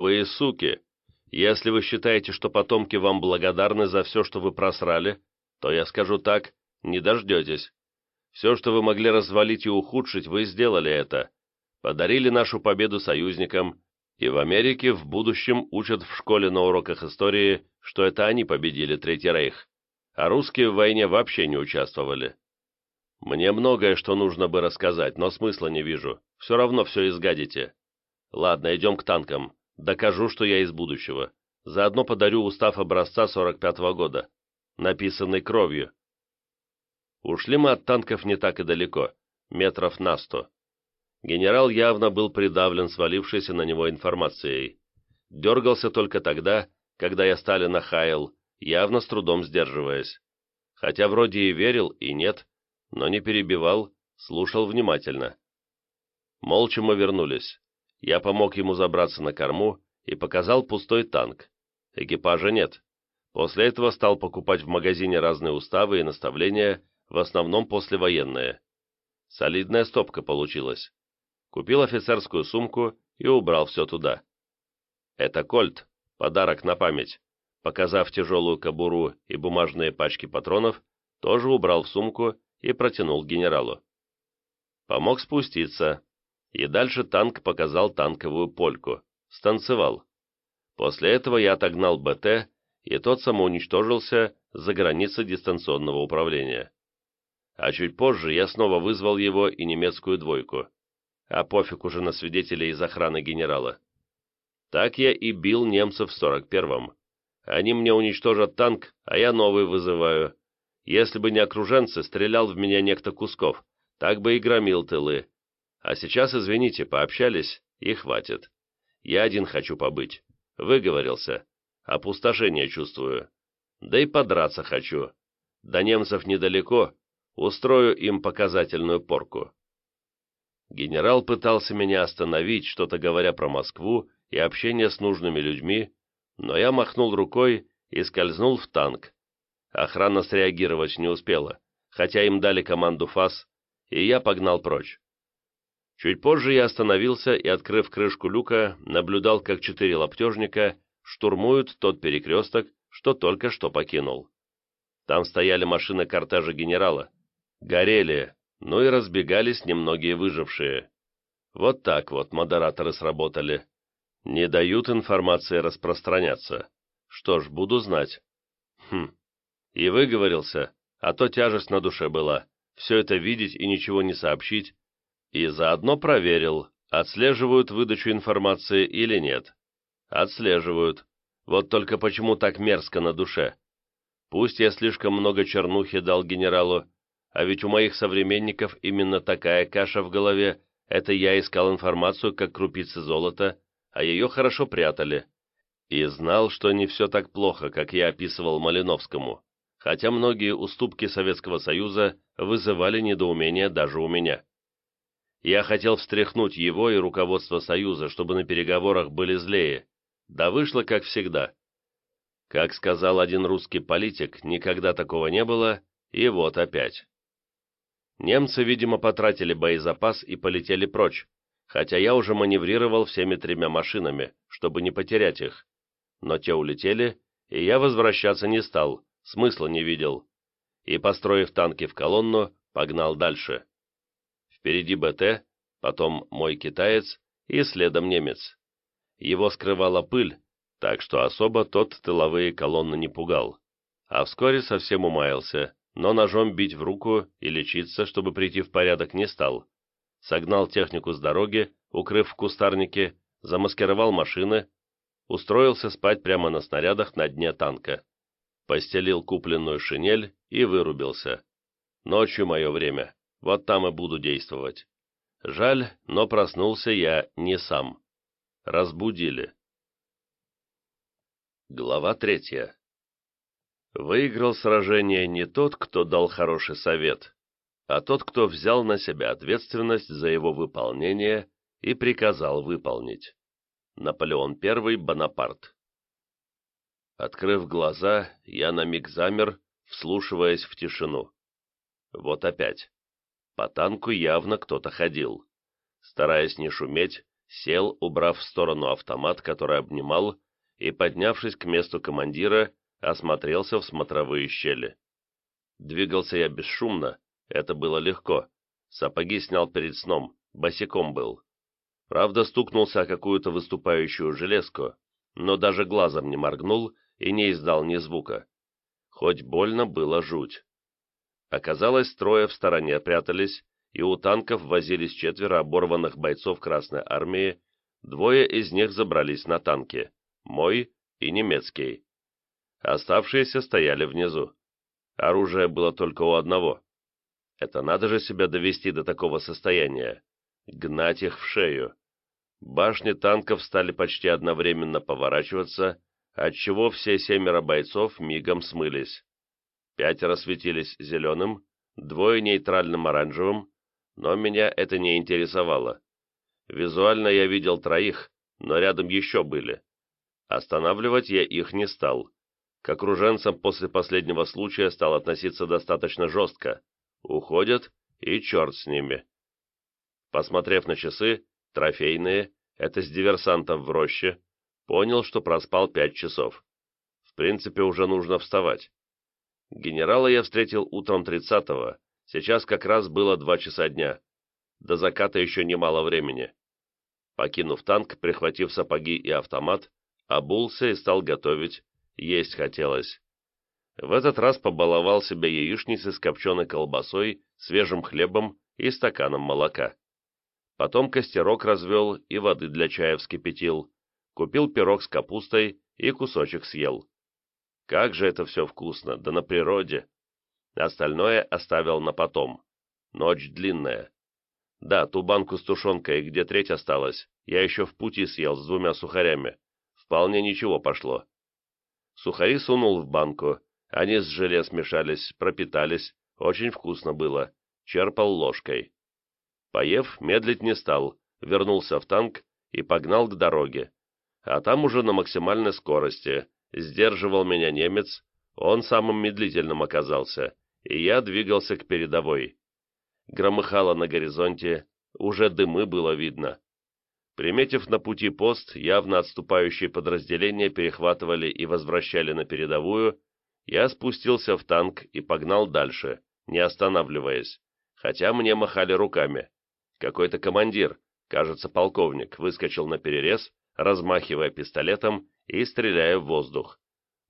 «Вы суки! Если вы считаете, что потомки вам благодарны за все, что вы просрали, то я скажу так, не дождетесь. Все, что вы могли развалить и ухудшить, вы сделали это. Подарили нашу победу союзникам, и в Америке в будущем учат в школе на уроках истории, что это они победили Третий Рейх, а русские в войне вообще не участвовали. Мне многое, что нужно бы рассказать, но смысла не вижу. Все равно все изгадите. Ладно, идем к танкам. Докажу, что я из будущего. Заодно подарю устав образца 45-го года, написанный кровью. Ушли мы от танков не так и далеко, метров на сто. Генерал явно был придавлен свалившейся на него информацией. Дергался только тогда, когда я Сталина хаял, явно с трудом сдерживаясь. Хотя вроде и верил, и нет, но не перебивал, слушал внимательно. Молча мы вернулись. Я помог ему забраться на корму и показал пустой танк. Экипажа нет. После этого стал покупать в магазине разные уставы и наставления, в основном послевоенные. Солидная стопка получилась. Купил офицерскую сумку и убрал все туда. Это кольт, подарок на память. Показав тяжелую кобуру и бумажные пачки патронов, тоже убрал в сумку и протянул генералу. Помог спуститься, и дальше танк показал танковую польку, станцевал. После этого я отогнал БТ, и тот самоуничтожился за границей дистанционного управления. А чуть позже я снова вызвал его и немецкую двойку. А пофиг уже на свидетелей из охраны генерала. Так я и бил немцев в 41-м. Они мне уничтожат танк, а я новый вызываю. Если бы не окруженцы, стрелял в меня некто Кусков, так бы и громил тылы. А сейчас, извините, пообщались, и хватит. Я один хочу побыть. Выговорился. Опустошение чувствую. Да и подраться хочу. До немцев недалеко, Устрою им показательную порку. Генерал пытался меня остановить, что-то говоря про Москву и общение с нужными людьми, но я махнул рукой и скользнул в танк. Охрана среагировать не успела, хотя им дали команду ФАС, и я погнал прочь. Чуть позже я остановился и, открыв крышку люка, наблюдал, как четыре лаптежника штурмуют тот перекресток, что только что покинул. Там стояли машины кортежа генерала, горели, ну и разбегались немногие выжившие. Вот так вот модераторы сработали. Не дают информации распространяться. Что ж, буду знать. Хм. И выговорился, а то тяжесть на душе была. Все это видеть и ничего не сообщить. И заодно проверил, отслеживают выдачу информации или нет. Отслеживают. Вот только почему так мерзко на душе? Пусть я слишком много чернухи дал генералу, а ведь у моих современников именно такая каша в голове, это я искал информацию, как крупицы золота, а ее хорошо прятали. И знал, что не все так плохо, как я описывал Малиновскому, хотя многие уступки Советского Союза вызывали недоумение даже у меня. Я хотел встряхнуть его и руководство Союза, чтобы на переговорах были злее, да вышло как всегда. Как сказал один русский политик, никогда такого не было, и вот опять. Немцы, видимо, потратили боезапас и полетели прочь, хотя я уже маневрировал всеми тремя машинами, чтобы не потерять их. Но те улетели, и я возвращаться не стал, смысла не видел. И, построив танки в колонну, погнал дальше. Впереди БТ, потом мой китаец и следом немец. Его скрывала пыль, так что особо тот тыловые колонны не пугал. А вскоре совсем умаялся, но ножом бить в руку и лечиться, чтобы прийти в порядок, не стал. Согнал технику с дороги, укрыв в кустарнике, замаскировал машины, устроился спать прямо на снарядах на дне танка. Постелил купленную шинель и вырубился. Ночью мое время, вот там и буду действовать. Жаль, но проснулся я не сам. Разбудили. Глава третья Выиграл сражение не тот, кто дал хороший совет, а тот, кто взял на себя ответственность за его выполнение и приказал выполнить. Наполеон I Бонапарт Открыв глаза, я на миг замер, вслушиваясь в тишину. Вот опять. По танку явно кто-то ходил. Стараясь не шуметь, Сел, убрав в сторону автомат, который обнимал, и, поднявшись к месту командира, осмотрелся в смотровые щели. Двигался я бесшумно, это было легко. Сапоги снял перед сном, босиком был. Правда, стукнулся о какую-то выступающую железку, но даже глазом не моргнул и не издал ни звука. Хоть больно было жуть. Оказалось, трое в стороне прятались, и у танков возились четверо оборванных бойцов Красной Армии, двое из них забрались на танки, мой и немецкий. Оставшиеся стояли внизу. Оружие было только у одного. Это надо же себя довести до такого состояния. Гнать их в шею. Башни танков стали почти одновременно поворачиваться, отчего все семеро бойцов мигом смылись. Пятеро светились зеленым, двое нейтральным оранжевым, но меня это не интересовало. Визуально я видел троих, но рядом еще были. Останавливать я их не стал. К окруженцам после последнего случая стал относиться достаточно жестко. Уходят, и черт с ними. Посмотрев на часы, трофейные, это с диверсантов в роще, понял, что проспал пять часов. В принципе, уже нужно вставать. Генерала я встретил утром 30-го, сейчас как раз было два часа дня. До заката еще немало времени. Покинув танк, прихватив сапоги и автомат, обулся и стал готовить, есть хотелось. В этот раз побаловал себя яичницей с копченой колбасой, свежим хлебом и стаканом молока. Потом костерок развел и воды для чая вскипятил. Купил пирог с капустой и кусочек съел. Как же это все вкусно, да на природе. Остальное оставил на потом. Ночь длинная. Да, ту банку с тушенкой, где треть осталась, я еще в пути съел с двумя сухарями. Вполне ничего пошло. Сухари сунул в банку, они с желе смешались, пропитались, очень вкусно было. Черпал ложкой. Поев, медлить не стал, вернулся в танк и погнал к дороге. А там уже на максимальной скорости. Сдерживал меня немец, он самым медлительным оказался, и я двигался к передовой. Громыхало на горизонте, уже дымы было видно. Приметив на пути пост, явно отступающие подразделения перехватывали и возвращали на передовую, я спустился в танк и погнал дальше, не останавливаясь, хотя мне махали руками. Какой-то командир, кажется, полковник, выскочил на перерез, размахивая пистолетом и стреляя в воздух.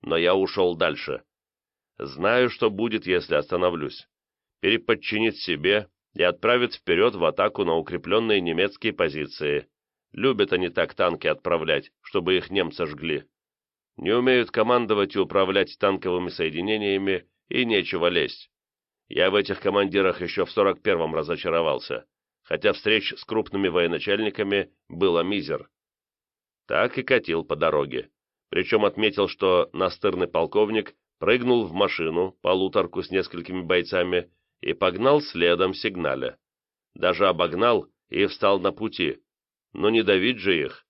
Но я ушел дальше. Знаю, что будет, если остановлюсь. Переподчинит себе и отправит вперед в атаку на укрепленные немецкие позиции. Любят они так танки отправлять, чтобы их немцы жгли. Не умеют командовать и управлять танковыми соединениями, и нечего лезть. Я в этих командирах еще в 41-м разочаровался хотя встреч с крупными военачальниками было мизер. Так и катил по дороге. Причем отметил, что настырный полковник прыгнул в машину, полуторку с несколькими бойцами, и погнал следом сигналя. Даже обогнал и встал на пути. Но не давить же их.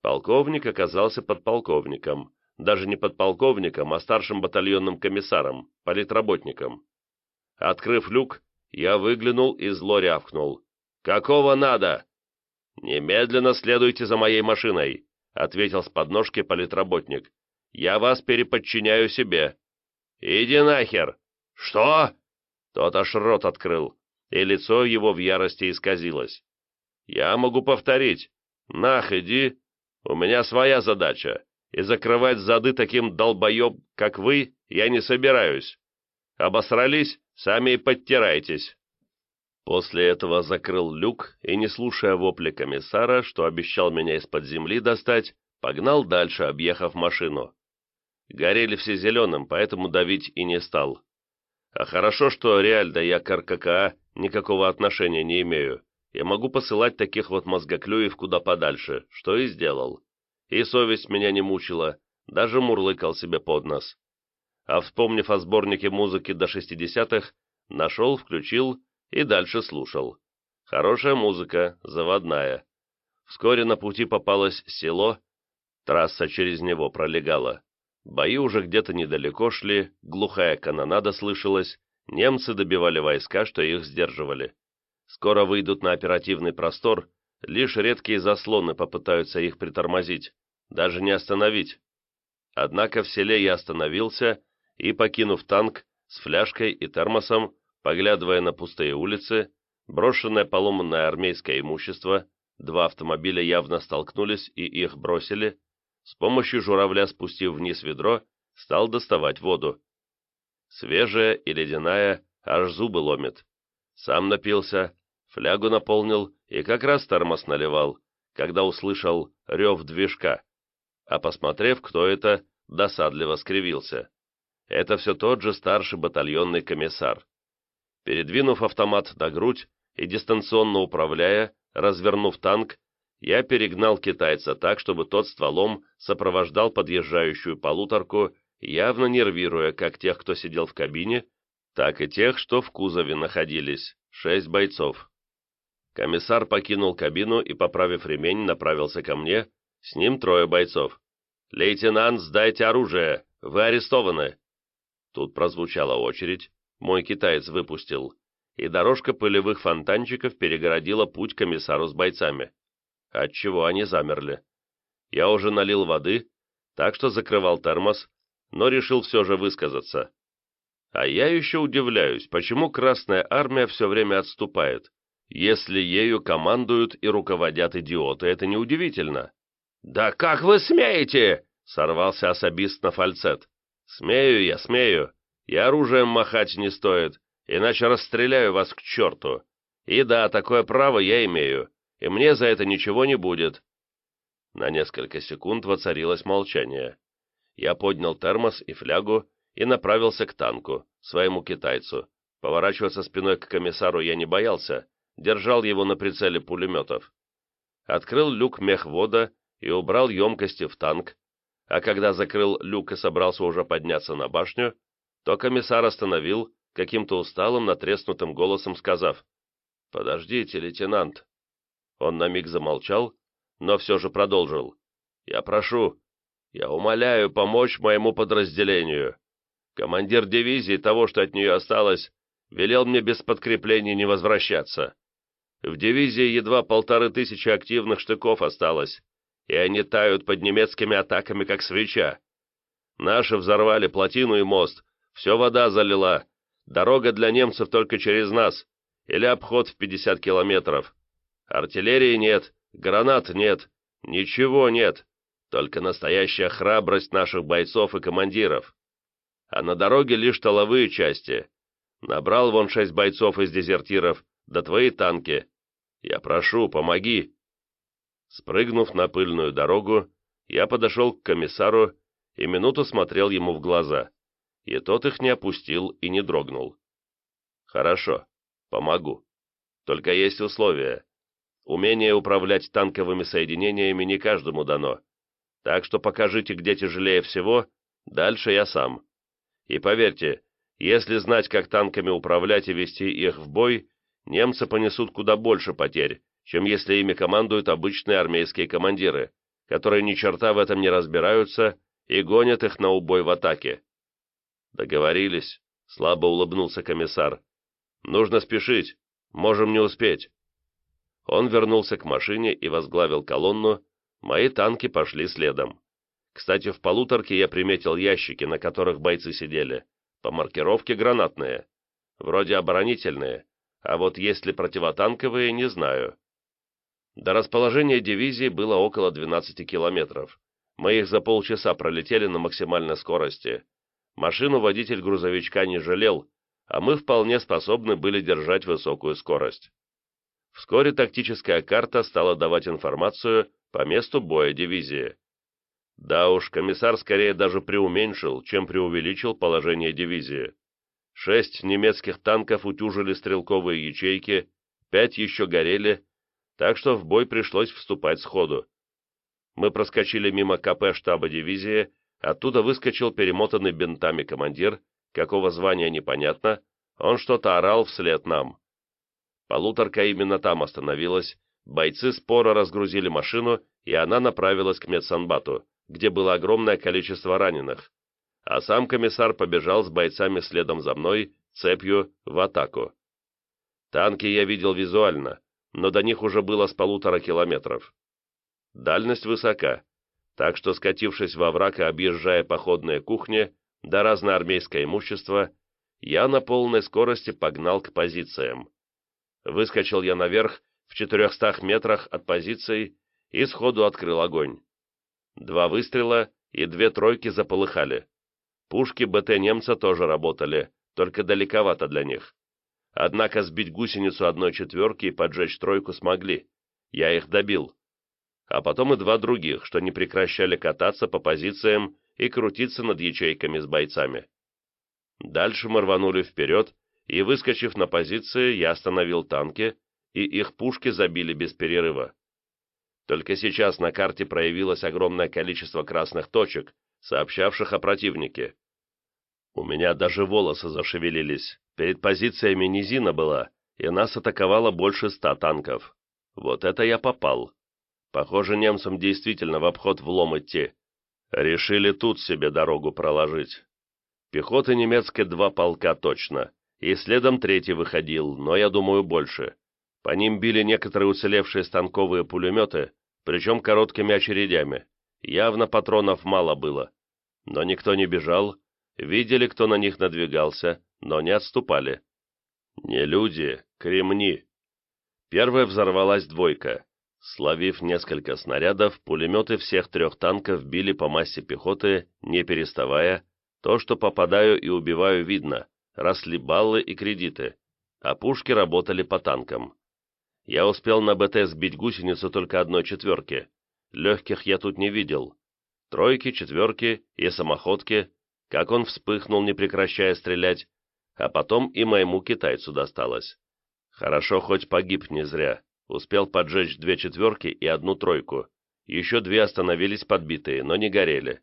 Полковник оказался подполковником, даже не подполковником, а старшим батальонным комиссаром, политработником. Открыв люк, я выглянул и зло рявкнул. «Какого надо?» «Немедленно следуйте за моей машиной», — ответил с подножки политработник. «Я вас переподчиняю себе». «Иди нахер!» «Что?» Тот аж рот открыл, и лицо его в ярости исказилось. «Я могу повторить. Нах, иди. У меня своя задача, и закрывать зады таким долбоеб, как вы, я не собираюсь. Обосрались, сами и подтирайтесь». После этого закрыл люк и, не слушая вопли комиссара, что обещал меня из-под земли достать, погнал дальше, объехав машину. Горели все зеленым, поэтому давить и не стал. А хорошо, что реально я к РККА никакого отношения не имею. Я могу посылать таких вот мозгоклюев куда подальше, что и сделал. И совесть меня не мучила, даже мурлыкал себе под нос. А вспомнив о сборнике музыки до шестидесятых, нашел, включил и дальше слушал. Хорошая музыка, заводная. Вскоре на пути попалось село, трасса через него пролегала. Бои уже где-то недалеко шли, глухая канонада слышалась, немцы добивали войска, что их сдерживали. Скоро выйдут на оперативный простор, Лишь редкие заслоны попытаются их притормозить, даже не остановить. Однако в селе я остановился и, покинув танк с фляжкой и термосом, поглядывая на пустые улицы, брошенное поломанное армейское имущество, два автомобиля явно столкнулись и их бросили, с помощью журавля спустив вниз ведро, стал доставать воду. Свежая и ледяная, аж зубы ломит. Сам напился, флягу наполнил и как раз тормоз наливал, когда услышал рев движка, а посмотрев, кто это, досадливо скривился. Это все тот же старший батальонный комиссар. Передвинув автомат на грудь и дистанционно управляя, развернув танк, я перегнал китайца так, чтобы тот стволом сопровождал подъезжающую полуторку, явно нервируя как тех, кто сидел в кабине, так и тех, что в кузове находились, шесть бойцов. Комиссар покинул кабину и, поправив ремень, направился ко мне, с ним трое бойцов. «Лейтенант, сдайте оружие! Вы арестованы!» Тут прозвучала очередь, мой китаец выпустил, и дорожка пылевых фонтанчиков перегородила путь комиссару с бойцами. Отчего они замерли. Я уже налил воды, так что закрывал термос, но решил все же высказаться. А я еще удивляюсь, почему Красная Армия все время отступает. Если ею командуют и руководят идиоты, это неудивительно. «Да как вы смеете?» — сорвался особист на фальцет. «Смею я, смею. И оружием махать не стоит, иначе расстреляю вас к черту. И да, такое право я имею, и мне за это ничего не будет». На несколько секунд воцарилось молчание. Я поднял термос и флягу и направился к танку, своему китайцу. Поворачиваться спиной к комиссару я не боялся, держал его на прицеле пулеметов. Открыл люк мехвода и убрал емкости в танк, а когда закрыл люк и собрался уже подняться на башню, то комиссар остановил, каким-то усталым, натреснутым голосом сказав, «Подождите, лейтенант». Он на миг замолчал, но все же продолжил. «Я прошу, я умоляю помочь моему подразделению. Командир дивизии того, что от нее осталось, велел мне без подкреплений не возвращаться. В дивизии едва полторы тысячи активных штыков осталось, и они тают под немецкими атаками, как свеча. Наши взорвали плотину и мост, все вода залила, дорога для немцев только через нас, или обход в 50 километров. Артиллерии нет, гранат нет, ничего нет, только настоящая храбрость наших бойцов и командиров. А на дороге лишь толовые части. Набрал вон шесть бойцов из дезертиров, да твои танки. Я прошу, помоги!» Спрыгнув на пыльную дорогу, я подошел к комиссару и минуту смотрел ему в глаза, и тот их не опустил и не дрогнул. «Хорошо, помогу. Только есть условия. Умение управлять танковыми соединениями не каждому дано. Так что покажите, где тяжелее всего, дальше я сам. И поверьте, если знать, как танками управлять и вести их в бой, немцы понесут куда больше потерь, чем если ими командуют обычные армейские командиры, которые ни черта в этом не разбираются и гонят их на убой в атаке. Договорились, слабо улыбнулся комиссар. Нужно спешить, можем не успеть. Он вернулся к машине и возглавил колонну, мои танки пошли следом. Кстати, в полуторке я приметил ящики, на которых бойцы сидели, по маркировке гранатные, вроде оборонительные, а вот есть ли противотанковые, не знаю. До расположения дивизии было около 12 километров. Мы их за полчаса пролетели на максимальной скорости. Машину водитель грузовичка не жалел, а мы вполне способны были держать высокую скорость. Вскоре тактическая карта стала давать информацию по месту боя дивизии. Да уж, комиссар скорее даже преуменьшил, чем преувеличил положение дивизии. Шесть немецких танков утюжили стрелковые ячейки, пять еще горели, так что в бой пришлось вступать сходу. Мы проскочили мимо КП штаба дивизии, оттуда выскочил перемотанный бинтами командир, какого звания непонятно, он что-то орал вслед нам. Полуторка именно там остановилась, бойцы споро разгрузили машину, и она направилась к медсанбату, где было огромное количество раненых а сам комиссар побежал с бойцами следом за мной, цепью, в атаку. Танки я видел визуально, но до них уже было с полутора километров. Дальность высока, так что, скатившись во враг и объезжая походные кухни, да разное армейское имущество, я на полной скорости погнал к позициям. Выскочил я наверх в четырехстах метрах от позиций и сходу открыл огонь. Два выстрела и две тройки заполыхали. Пушки БТ немца тоже работали, только далековато для них. Однако сбить гусеницу одной четверки и поджечь тройку смогли. Я их добил. А потом и два других, что не прекращали кататься по позициям и крутиться над ячейками с бойцами. Дальше мы рванули вперед, и, выскочив на позиции, я остановил танки, и их пушки забили без перерыва. Только сейчас на карте проявилось огромное количество красных точек, сообщавших о противнике. У меня даже волосы зашевелились. Перед позициями низина была, и нас атаковало больше ста танков. Вот это я попал. Похоже, немцам действительно в обход влом идти. Решили тут себе дорогу проложить. Пехоты немецкой два полка точно, и следом третий выходил, но, я думаю, больше. По ним били некоторые уцелевшие станковые пулеметы, причем короткими очередями. Явно патронов мало было. Но никто не бежал, видели, кто на них надвигался, но не отступали. Не люди, кремни. Первая взорвалась двойка. Словив несколько снарядов, пулеметы всех трех танков били по массе пехоты, не переставая. То, что попадаю и убиваю, видно. Росли баллы и кредиты. А пушки работали по танкам. Я успел на БТ сбить гусеницу только одной четверки. Легких я тут не видел. Тройки, четверки и самоходки как он вспыхнул, не прекращая стрелять, а потом и моему китайцу досталось. Хорошо, хоть погиб не зря. Успел поджечь две четверки и одну тройку. Еще две остановились подбитые, но не горели.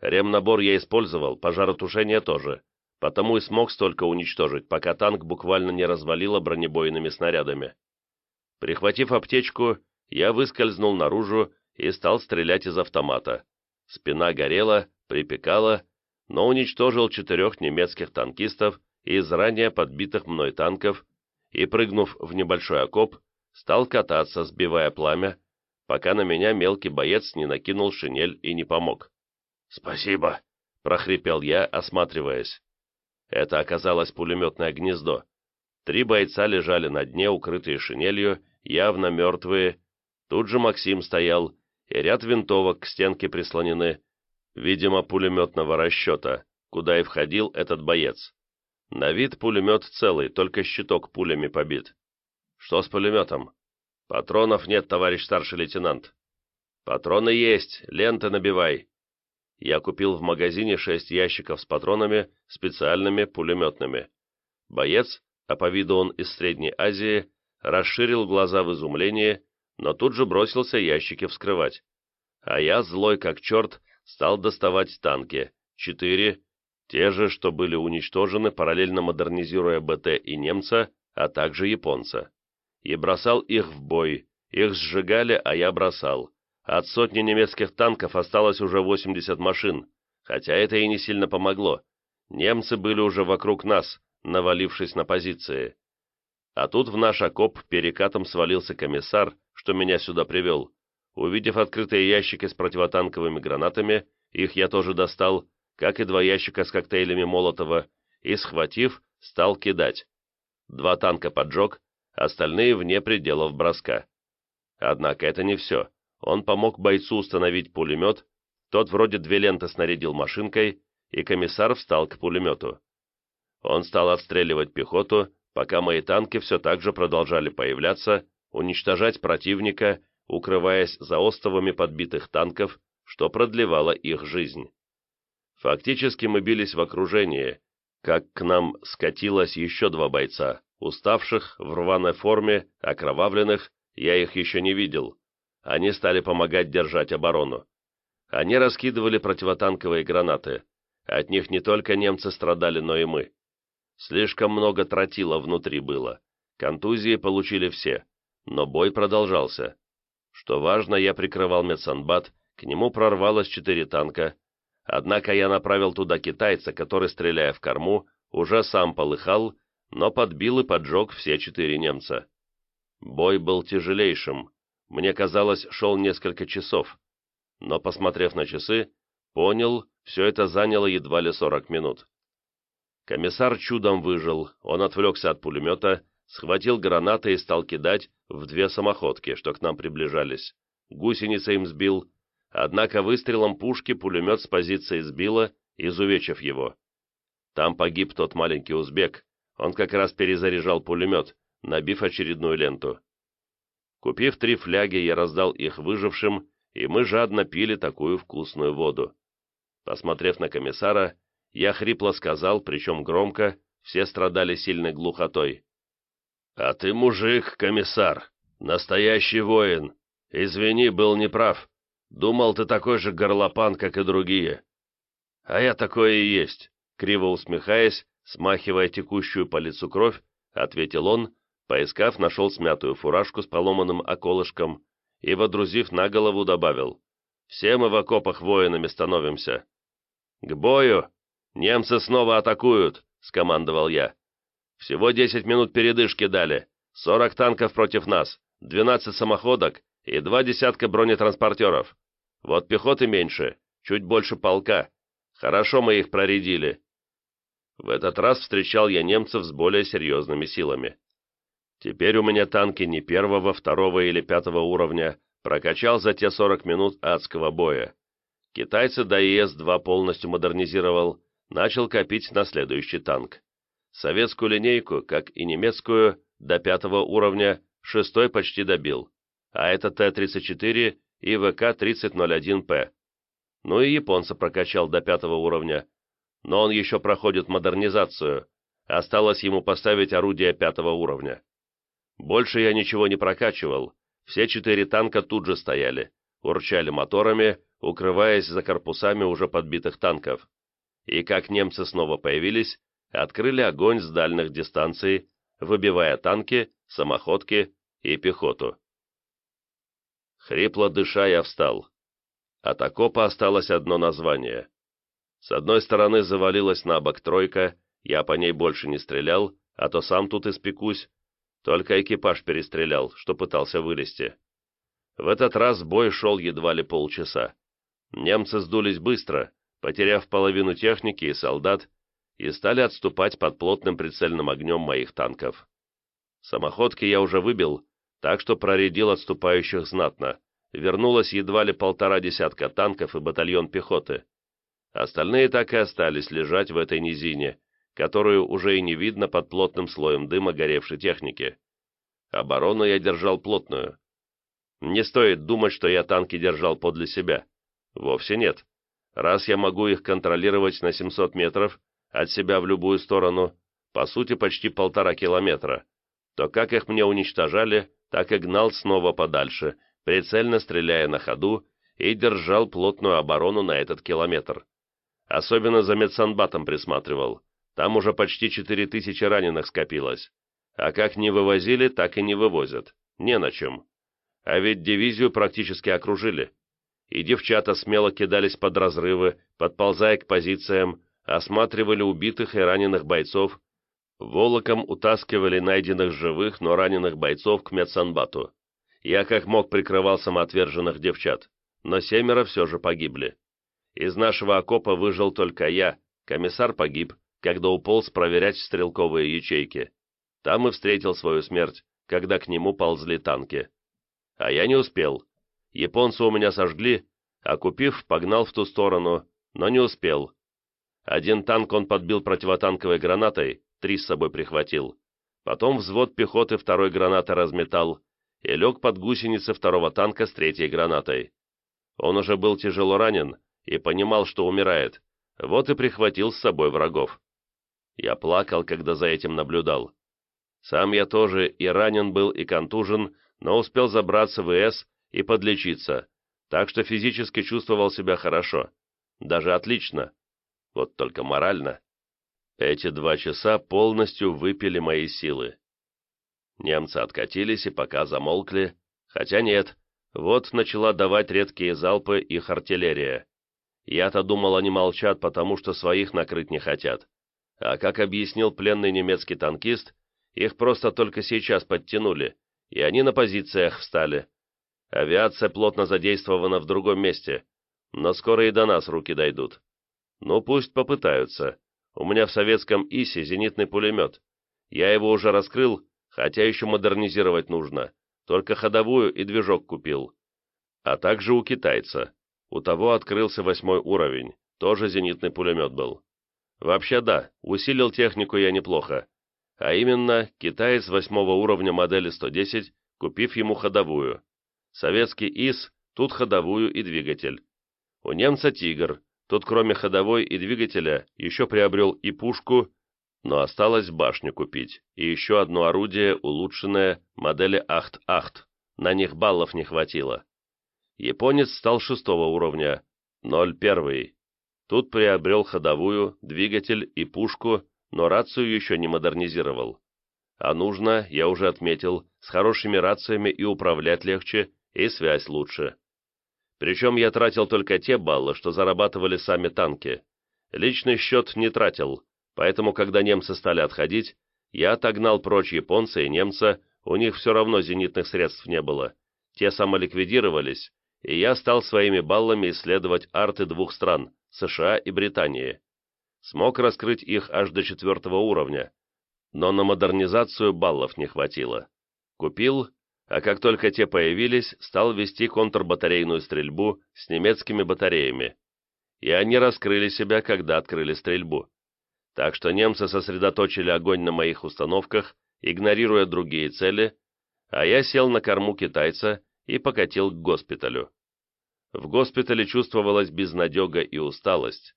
Ремнабор я использовал, пожаротушение тоже, потому и смог столько уничтожить, пока танк буквально не развалило бронебойными снарядами. Прихватив аптечку, я выскользнул наружу и стал стрелять из автомата. Спина горела, припекала, но уничтожил четырех немецких танкистов из ранее подбитых мной танков и, прыгнув в небольшой окоп, стал кататься, сбивая пламя, пока на меня мелкий боец не накинул шинель и не помог. «Спасибо!» — прохрипел я, осматриваясь. Это оказалось пулеметное гнездо. Три бойца лежали на дне, укрытые шинелью, явно мертвые. Тут же Максим стоял, и ряд винтовок к стенке прислонены, видимо, пулеметного расчета, куда и входил этот боец. На вид пулемет целый, только щиток пулями побит. Что с пулеметом? Патронов нет, товарищ старший лейтенант. Патроны есть, ленты набивай. Я купил в магазине шесть ящиков с патронами, специальными пулеметными. Боец, а по виду он из Средней Азии, расширил глаза в изумлении, но тут же бросился ящики вскрывать. А я, злой как черт, стал доставать танки, четыре, те же, что были уничтожены, параллельно модернизируя БТ и немца, а также японца. И бросал их в бой, их сжигали, а я бросал. От сотни немецких танков осталось уже 80 машин, хотя это и не сильно помогло. Немцы были уже вокруг нас, навалившись на позиции. А тут в наш окоп перекатом свалился комиссар, что меня сюда привел. Увидев открытые ящики с противотанковыми гранатами, их я тоже достал, как и два ящика с коктейлями Молотова, и, схватив, стал кидать. Два танка поджег, остальные вне пределов броска. Однако это не все. Он помог бойцу установить пулемет, тот вроде две ленты снарядил машинкой, и комиссар встал к пулемету. Он стал отстреливать пехоту, пока мои танки все так же продолжали появляться, уничтожать противника укрываясь за остовами подбитых танков, что продлевало их жизнь. Фактически мы бились в окружении, как к нам скатилось еще два бойца, уставших, в рваной форме, окровавленных, я их еще не видел. Они стали помогать держать оборону. Они раскидывали противотанковые гранаты. От них не только немцы страдали, но и мы. Слишком много тротила внутри было. Контузии получили все, но бой продолжался. Что важно, я прикрывал медсанбат, к нему прорвалось четыре танка, однако я направил туда китайца, который, стреляя в корму, уже сам полыхал, но подбил и поджег все четыре немца. Бой был тяжелейшим. Мне казалось, шел несколько часов. Но, посмотрев на часы, понял, все это заняло едва ли 40 минут. Комиссар чудом выжил, он отвлекся от пулемета, схватил гранаты и стал кидать в две самоходки, что к нам приближались. Гусеница им сбил, однако выстрелом пушки пулемет с позиции сбило, изувечив его. Там погиб тот маленький узбек, он как раз перезаряжал пулемет, набив очередную ленту. Купив три фляги, я раздал их выжившим, и мы жадно пили такую вкусную воду. Посмотрев на комиссара, я хрипло сказал, причем громко, все страдали сильной глухотой. «А ты мужик, комиссар, настоящий воин. Извини, был неправ. Думал, ты такой же горлопан, как и другие». «А я такое и есть», — криво усмехаясь, смахивая текущую по лицу кровь, ответил он, поискав, нашел смятую фуражку с поломанным околышком и, водрузив на голову, добавил. «Все мы в окопах воинами становимся». «К бою!» «Немцы снова атакуют!» — скомандовал я. «Всего десять минут передышки дали. Сорок танков против нас, двенадцать самоходок и два десятка бронетранспортеров. Вот пехоты меньше, чуть больше полка. Хорошо мы их проредили». В этот раз встречал я немцев с более серьезными силами. Теперь у меня танки не первого, второго или пятого уровня, прокачал за те 40 минут адского боя. Китайцы до ИС-2 полностью модернизировал, начал копить на следующий танк. Советскую линейку, как и немецкую, до пятого уровня, шестой почти добил, а это Т-34 и ВК-3001П. Ну и японца прокачал до пятого уровня, но он еще проходит модернизацию, осталось ему поставить орудие пятого уровня. Больше я ничего не прокачивал, все четыре танка тут же стояли, урчали моторами, укрываясь за корпусами уже подбитых танков и как немцы снова появились, открыли огонь с дальних дистанций, выбивая танки, самоходки и пехоту. Хрипло дыша я встал. От окопа осталось одно название. С одной стороны завалилась на бок тройка, я по ней больше не стрелял, а то сам тут испекусь, только экипаж перестрелял, что пытался вылезти. В этот раз бой шел едва ли полчаса. Немцы сдулись быстро, потеряв половину техники и солдат, и стали отступать под плотным прицельным огнем моих танков. Самоходки я уже выбил, так что проредил отступающих знатно. Вернулось едва ли полтора десятка танков и батальон пехоты. Остальные так и остались лежать в этой низине, которую уже и не видно под плотным слоем дыма горевшей техники. Оборону я держал плотную. Не стоит думать, что я танки держал подле себя. Вовсе нет. Раз я могу их контролировать на 700 метров, от себя в любую сторону, по сути почти полтора километра, то как их мне уничтожали, так и гнал снова подальше, прицельно стреляя на ходу, и держал плотную оборону на этот километр. Особенно за медсанбатом присматривал. Там уже почти 4000 раненых скопилось. А как не вывозили, так и не вывозят. Не на чем. А ведь дивизию практически окружили и девчата смело кидались под разрывы, подползая к позициям, осматривали убитых и раненых бойцов, волоком утаскивали найденных живых, но раненых бойцов к медсанбату. Я как мог прикрывал самоотверженных девчат, но семеро все же погибли. Из нашего окопа выжил только я, комиссар погиб, когда уполз проверять стрелковые ячейки. Там и встретил свою смерть, когда к нему ползли танки. А я не успел, Японца у меня сожгли, а купив, погнал в ту сторону, но не успел. Один танк он подбил противотанковой гранатой, три с собой прихватил. Потом взвод пехоты второй гранатой разметал и лег под гусеницы второго танка с третьей гранатой. Он уже был тяжело ранен и понимал, что умирает, вот и прихватил с собой врагов. Я плакал, когда за этим наблюдал. Сам я тоже и ранен был, и контужен, но успел забраться в ИС и подлечиться, так что физически чувствовал себя хорошо, даже отлично, вот только морально. Эти два часа полностью выпили мои силы. Немцы откатились и пока замолкли, хотя нет, вот начала давать редкие залпы их артиллерия. Я-то думал, они молчат, потому что своих накрыть не хотят. А как объяснил пленный немецкий танкист, их просто только сейчас подтянули, и они на позициях встали. Авиация плотно задействована в другом месте, но скоро и до нас руки дойдут. Ну, пусть попытаются. У меня в советском ИСе зенитный пулемет. Я его уже раскрыл, хотя еще модернизировать нужно. Только ходовую и движок купил. А также у китайца. У того открылся восьмой уровень, тоже зенитный пулемет был. Вообще да, усилил технику я неплохо. А именно, китаец восьмого уровня модели 110, купив ему ходовую. Советский ИС, тут ходовую и двигатель. У немца «Тигр», тут кроме ходовой и двигателя еще приобрел и пушку, но осталось башню купить, и еще одно орудие, улучшенное, модели Ахт-Ахт. На них баллов не хватило. Японец стал шестого уровня, 0-1. Тут приобрел ходовую, двигатель и пушку, но рацию еще не модернизировал. А нужно, я уже отметил, с хорошими рациями и управлять легче, и связь лучше. Причем я тратил только те баллы, что зарабатывали сами танки. Личный счет не тратил, поэтому, когда немцы стали отходить, я отогнал прочь японца и немца, у них все равно зенитных средств не было. Те самоликвидировались, и я стал своими баллами исследовать арты двух стран, США и Британии. Смог раскрыть их аж до четвертого уровня, но на модернизацию баллов не хватило. Купил, а как только те появились, стал вести контрбатарейную стрельбу с немецкими батареями. И они раскрыли себя, когда открыли стрельбу. Так что немцы сосредоточили огонь на моих установках, игнорируя другие цели, а я сел на корму китайца и покатил к госпиталю. В госпитале чувствовалась безнадега и усталость.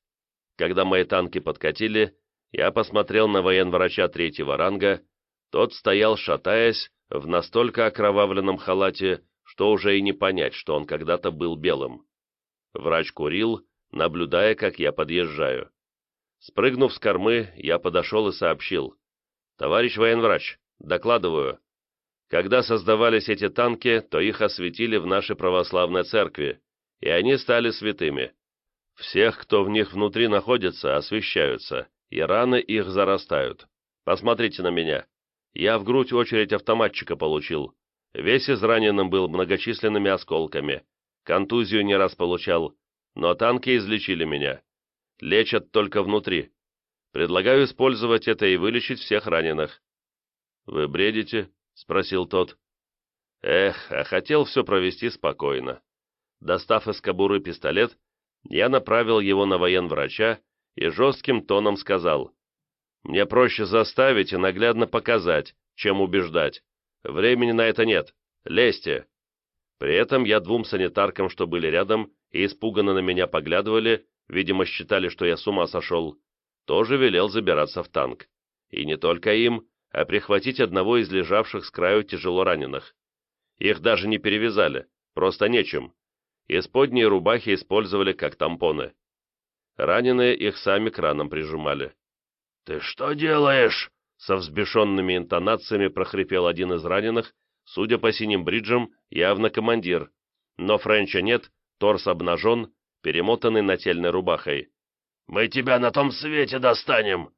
Когда мои танки подкатили, я посмотрел на военврача третьего ранга, тот стоял, шатаясь, в настолько окровавленном халате, что уже и не понять, что он когда-то был белым. Врач курил, наблюдая, как я подъезжаю. Спрыгнув с кормы, я подошел и сообщил. «Товарищ военврач, докладываю. Когда создавались эти танки, то их осветили в нашей православной церкви, и они стали святыми. Всех, кто в них внутри находится, освещаются, и раны их зарастают. Посмотрите на меня. Я в грудь очередь автоматчика получил. Весь израненным был многочисленными осколками. Контузию не раз получал, но танки излечили меня. Лечат только внутри. Предлагаю использовать это и вылечить всех раненых». «Вы бредите?» — спросил тот. «Эх, а хотел все провести спокойно». Достав из кобуры пистолет, я направил его на военврача и жестким тоном сказал, «Мне проще заставить и наглядно показать, чем убеждать. Времени на это нет. Лезьте!» При этом я двум санитаркам, что были рядом и испуганно на меня поглядывали, видимо, считали, что я с ума сошел, тоже велел забираться в танк. И не только им, а прихватить одного из лежавших с краю тяжело раненых. Их даже не перевязали, просто нечем. Исподние рубахи использовали как тампоны. Раненые их сами краном прижимали. «Ты что делаешь?» Со взбешенными интонациями прохрипел один из раненых, судя по синим бриджам, явно командир. Но Френча нет, торс обнажен, перемотанный нательной рубахой. «Мы тебя на том свете достанем!»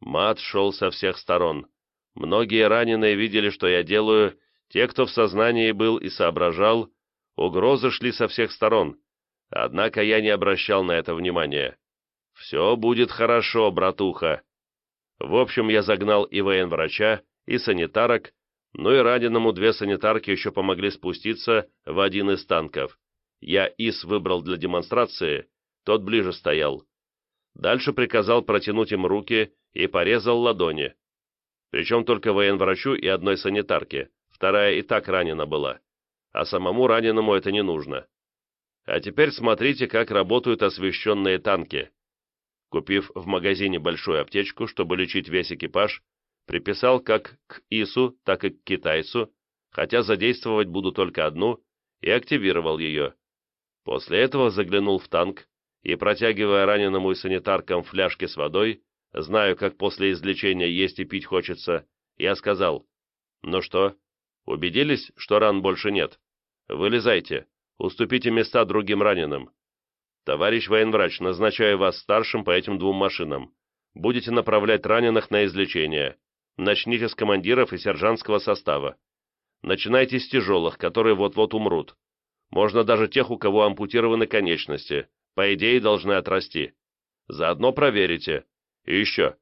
Мат шел со всех сторон. Многие раненые видели, что я делаю, те, кто в сознании был и соображал, Угрозы шли со всех сторон, однако я не обращал на это внимания. «Все будет хорошо, братуха». В общем, я загнал и военврача, и санитарок, ну и раненому две санитарки еще помогли спуститься в один из танков. Я ИС выбрал для демонстрации, тот ближе стоял. Дальше приказал протянуть им руки и порезал ладони. Причем только военврачу и одной санитарке, вторая и так ранена была а самому раненому это не нужно. А теперь смотрите, как работают освещенные танки. Купив в магазине большую аптечку, чтобы лечить весь экипаж, приписал как к ИСу, так и к китайцу, хотя задействовать буду только одну, и активировал ее. После этого заглянул в танк и, протягивая раненому и санитаркам фляжки с водой, знаю, как после излечения есть и пить хочется, я сказал, «Ну что, убедились, что ран больше нет?» Вылезайте, уступите места другим раненым. Товарищ военврач, назначаю вас старшим по этим двум машинам. Будете направлять раненых на излечение. Начните с командиров и сержантского состава. Начинайте с тяжелых, которые вот-вот умрут. Можно даже тех, у кого ампутированы конечности, по идее должны отрасти. Заодно проверите. И еще.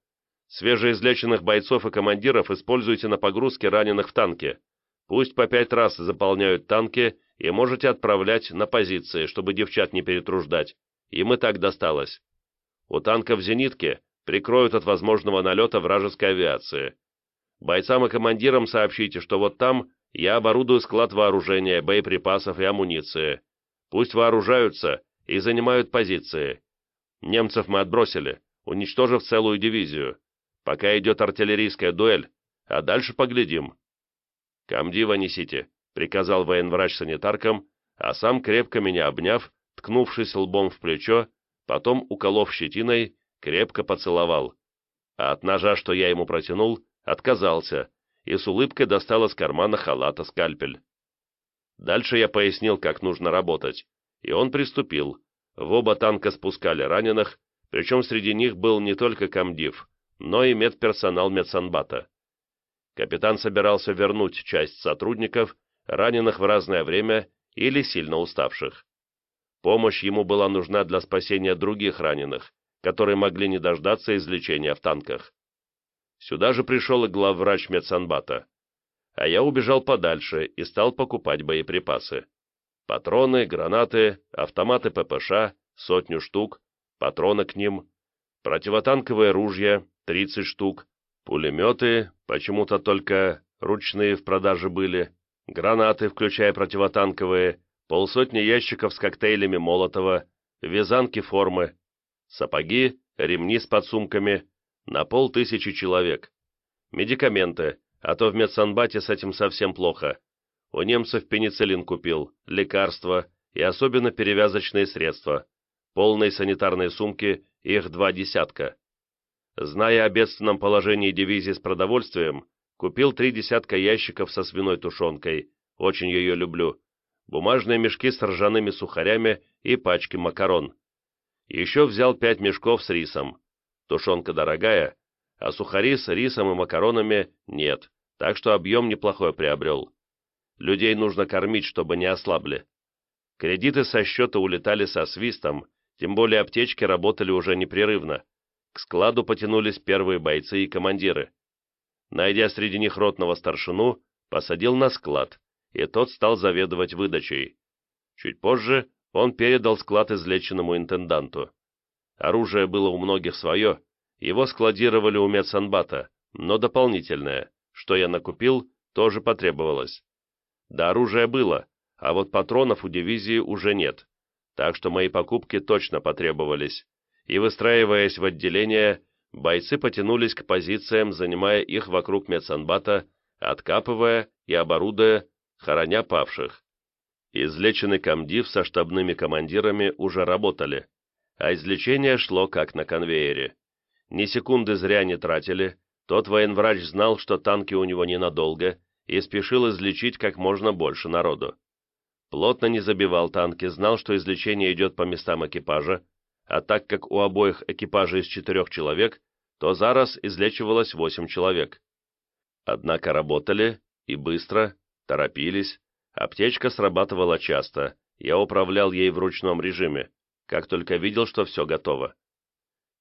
Свежеизлеченных бойцов и командиров используйте на погрузке раненых в танке. Пусть по пять раз заполняют танки и можете отправлять на позиции, чтобы девчат не перетруждать. Им и так досталось. У танков зенитки прикроют от возможного налета вражеской авиации. Бойцам и командирам сообщите, что вот там я оборудую склад вооружения, боеприпасов и амуниции. Пусть вооружаются и занимают позиции. Немцев мы отбросили, уничтожив целую дивизию. Пока идет артиллерийская дуэль, а дальше поглядим. «Камдива несите», — приказал военврач санитаркам, а сам, крепко меня обняв, ткнувшись лбом в плечо, потом, уколов щетиной, крепко поцеловал. А от ножа, что я ему протянул, отказался и с улыбкой достал из кармана халата скальпель. Дальше я пояснил, как нужно работать, и он приступил. В оба танка спускали раненых, причем среди них был не только комдив, но и медперсонал медсанбата. Капитан собирался вернуть часть сотрудников, раненых в разное время или сильно уставших. Помощь ему была нужна для спасения других раненых, которые могли не дождаться излечения в танках. Сюда же пришел и главврач медсанбата. А я убежал подальше и стал покупать боеприпасы. Патроны, гранаты, автоматы ППШ, сотню штук, патроны к ним, противотанковые ружья, 30 штук, пулеметы, почему-то только ручные в продаже были, гранаты, включая противотанковые, полсотни ящиков с коктейлями Молотова, вязанки формы, сапоги, ремни с подсумками, на полтысячи человек. Медикаменты, а то в медсанбате с этим совсем плохо. У немцев пенициллин купил, лекарства и особенно перевязочные средства. Полные санитарные сумки, их два десятка. Зная о бедственном положении дивизии с продовольствием, купил три десятка ящиков со свиной тушенкой, очень ее люблю, бумажные мешки с ржаными сухарями и пачки макарон. Еще взял пять мешков с рисом. Тушенка дорогая, а сухари с рисом и макаронами нет, так что объем неплохой приобрел. Людей нужно кормить, чтобы не ослабли. Кредиты со счета улетали со свистом, тем более аптечки работали уже непрерывно. К складу потянулись первые бойцы и командиры. Найдя среди них ротного старшину, посадил на склад, и тот стал заведовать выдачей. Чуть позже он передал склад излеченному интенданту. Оружие было у многих свое, его складировали у медсанбата, но дополнительное, что я накупил, тоже потребовалось. Да, оружие было, а вот патронов у дивизии уже нет, так что мои покупки точно потребовались, и, выстраиваясь в отделение, бойцы потянулись к позициям, занимая их вокруг медсанбата, откапывая и оборудуя, хороня павших. Излеченный комдив со штабными командирами уже работали, а излечение шло как на конвейере. Ни секунды зря не тратили, тот военврач знал, что танки у него ненадолго, и спешил излечить как можно больше народу. Плотно не забивал танки, знал, что излечение идет по местам экипажа, а так как у обоих экипажей из четырех человек, то зараз излечивалось восемь человек. Однако работали и быстро, торопились, аптечка срабатывала часто, я управлял ей в ручном режиме, как только видел, что все готово.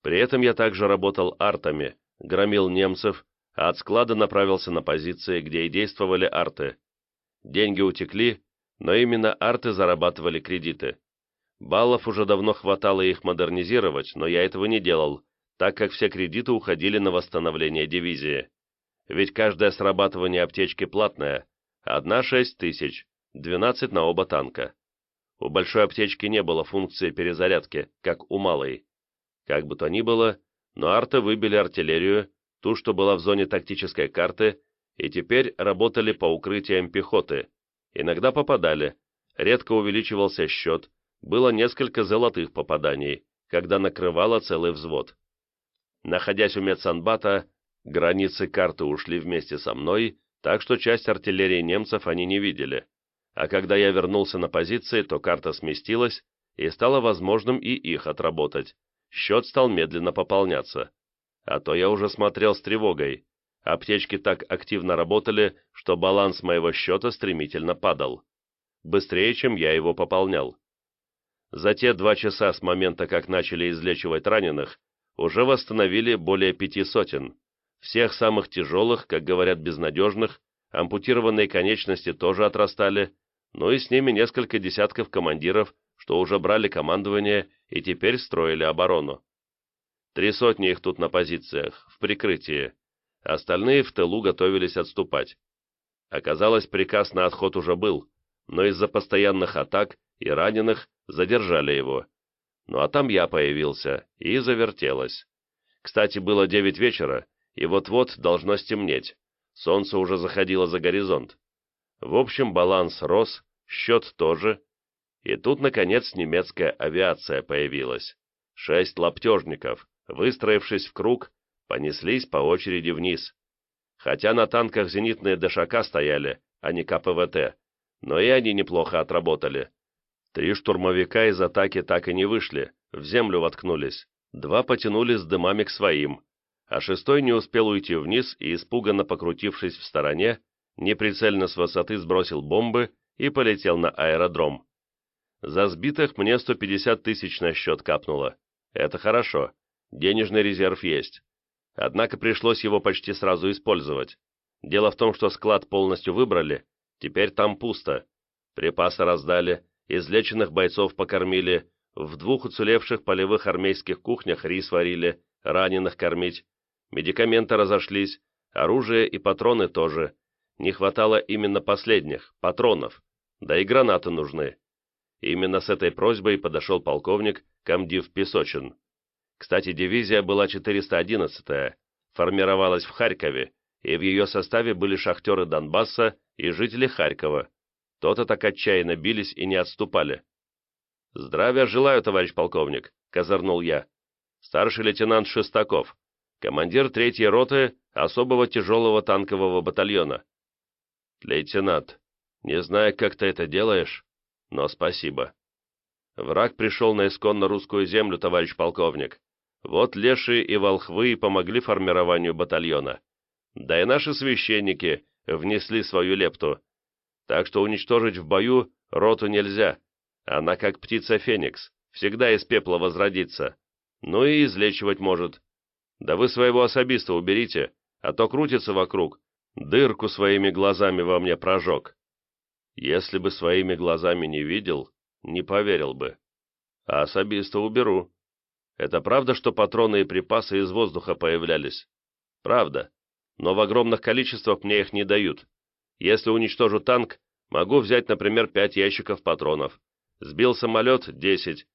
При этом я также работал артами, громил немцев, а от склада направился на позиции, где и действовали арты. Деньги утекли, но именно арты зарабатывали кредиты. Баллов уже давно хватало их модернизировать, но я этого не делал, так как все кредиты уходили на восстановление дивизии. Ведь каждое срабатывание аптечки платное, одна шесть тысяч, двенадцать на оба танка. У большой аптечки не было функции перезарядки, как у малой. Как бы то ни было, но арты выбили артиллерию, ту, что была в зоне тактической карты, и теперь работали по укрытиям пехоты. Иногда попадали, редко увеличивался счет, было несколько золотых попаданий, когда накрывало целый взвод. Находясь у медсанбата, границы карты ушли вместе со мной, так что часть артиллерии немцев они не видели а когда я вернулся на позиции, то карта сместилась, и стало возможным и их отработать. Счет стал медленно пополняться. А то я уже смотрел с тревогой. Аптечки так активно работали, что баланс моего счета стремительно падал. Быстрее, чем я его пополнял. За те два часа с момента, как начали излечивать раненых, уже восстановили более пяти сотен. Всех самых тяжелых, как говорят, безнадежных, ампутированные конечности тоже отрастали, но и с ними несколько десятков командиров, что уже брали командование и теперь строили оборону. Три сотни их тут на позициях, в прикрытии. Остальные в тылу готовились отступать. Оказалось, приказ на отход уже был, но из-за постоянных атак и раненых задержали его. Ну а там я появился, и завертелось. Кстати, было девять вечера, и вот-вот должно стемнеть. Солнце уже заходило за горизонт. В общем, баланс рос, счет тоже. И тут, наконец, немецкая авиация появилась. Шесть лаптежников, выстроившись в круг, понеслись по очереди вниз. Хотя на танках зенитные ДШК стояли, а не КПВТ, но и они неплохо отработали. Три штурмовика из атаки так и не вышли, в землю воткнулись. Два потянулись с дымами к своим, а шестой не успел уйти вниз и, испуганно покрутившись в стороне, неприцельно с высоты сбросил бомбы и полетел на аэродром. За сбитых мне 150 тысяч на счет капнуло. Это хорошо, денежный резерв есть. Однако пришлось его почти сразу использовать. Дело в том, что склад полностью выбрали, теперь там пусто. Припасы раздали, излеченных бойцов покормили, в двух уцелевших полевых армейских кухнях рис варили, раненых кормить, Медикаменты разошлись, оружие и патроны тоже. Не хватало именно последних, патронов, да и гранаты нужны. Именно с этой просьбой подошел полковник комдив Песочин. Кстати, дивизия была 411-я, формировалась в Харькове, и в ее составе были шахтеры Донбасса и жители Харькова. То-то так отчаянно бились и не отступали. «Здравия желаю, товарищ полковник», — козырнул я. «Старший лейтенант Шестаков, командир третьей роты особого тяжелого танкового батальона. Лейтенант, не знаю, как ты это делаешь, но спасибо. Враг пришел на исконно русскую землю, товарищ полковник. Вот леши и волхвы помогли формированию батальона. Да и наши священники внесли свою лепту. Так что уничтожить в бою роту нельзя. Она как птица Феникс, всегда из пепла возродится. Ну и излечивать может. Да вы своего особиста уберите, а то крутится вокруг, дырку своими глазами во мне прожег. Если бы своими глазами не видел, не поверил бы. А особиста уберу. Это правда, что патроны и припасы из воздуха появлялись? Правда. Но в огромных количествах мне их не дают. Если уничтожу танк, могу взять, например, пять ящиков патронов. Сбил самолет — десять.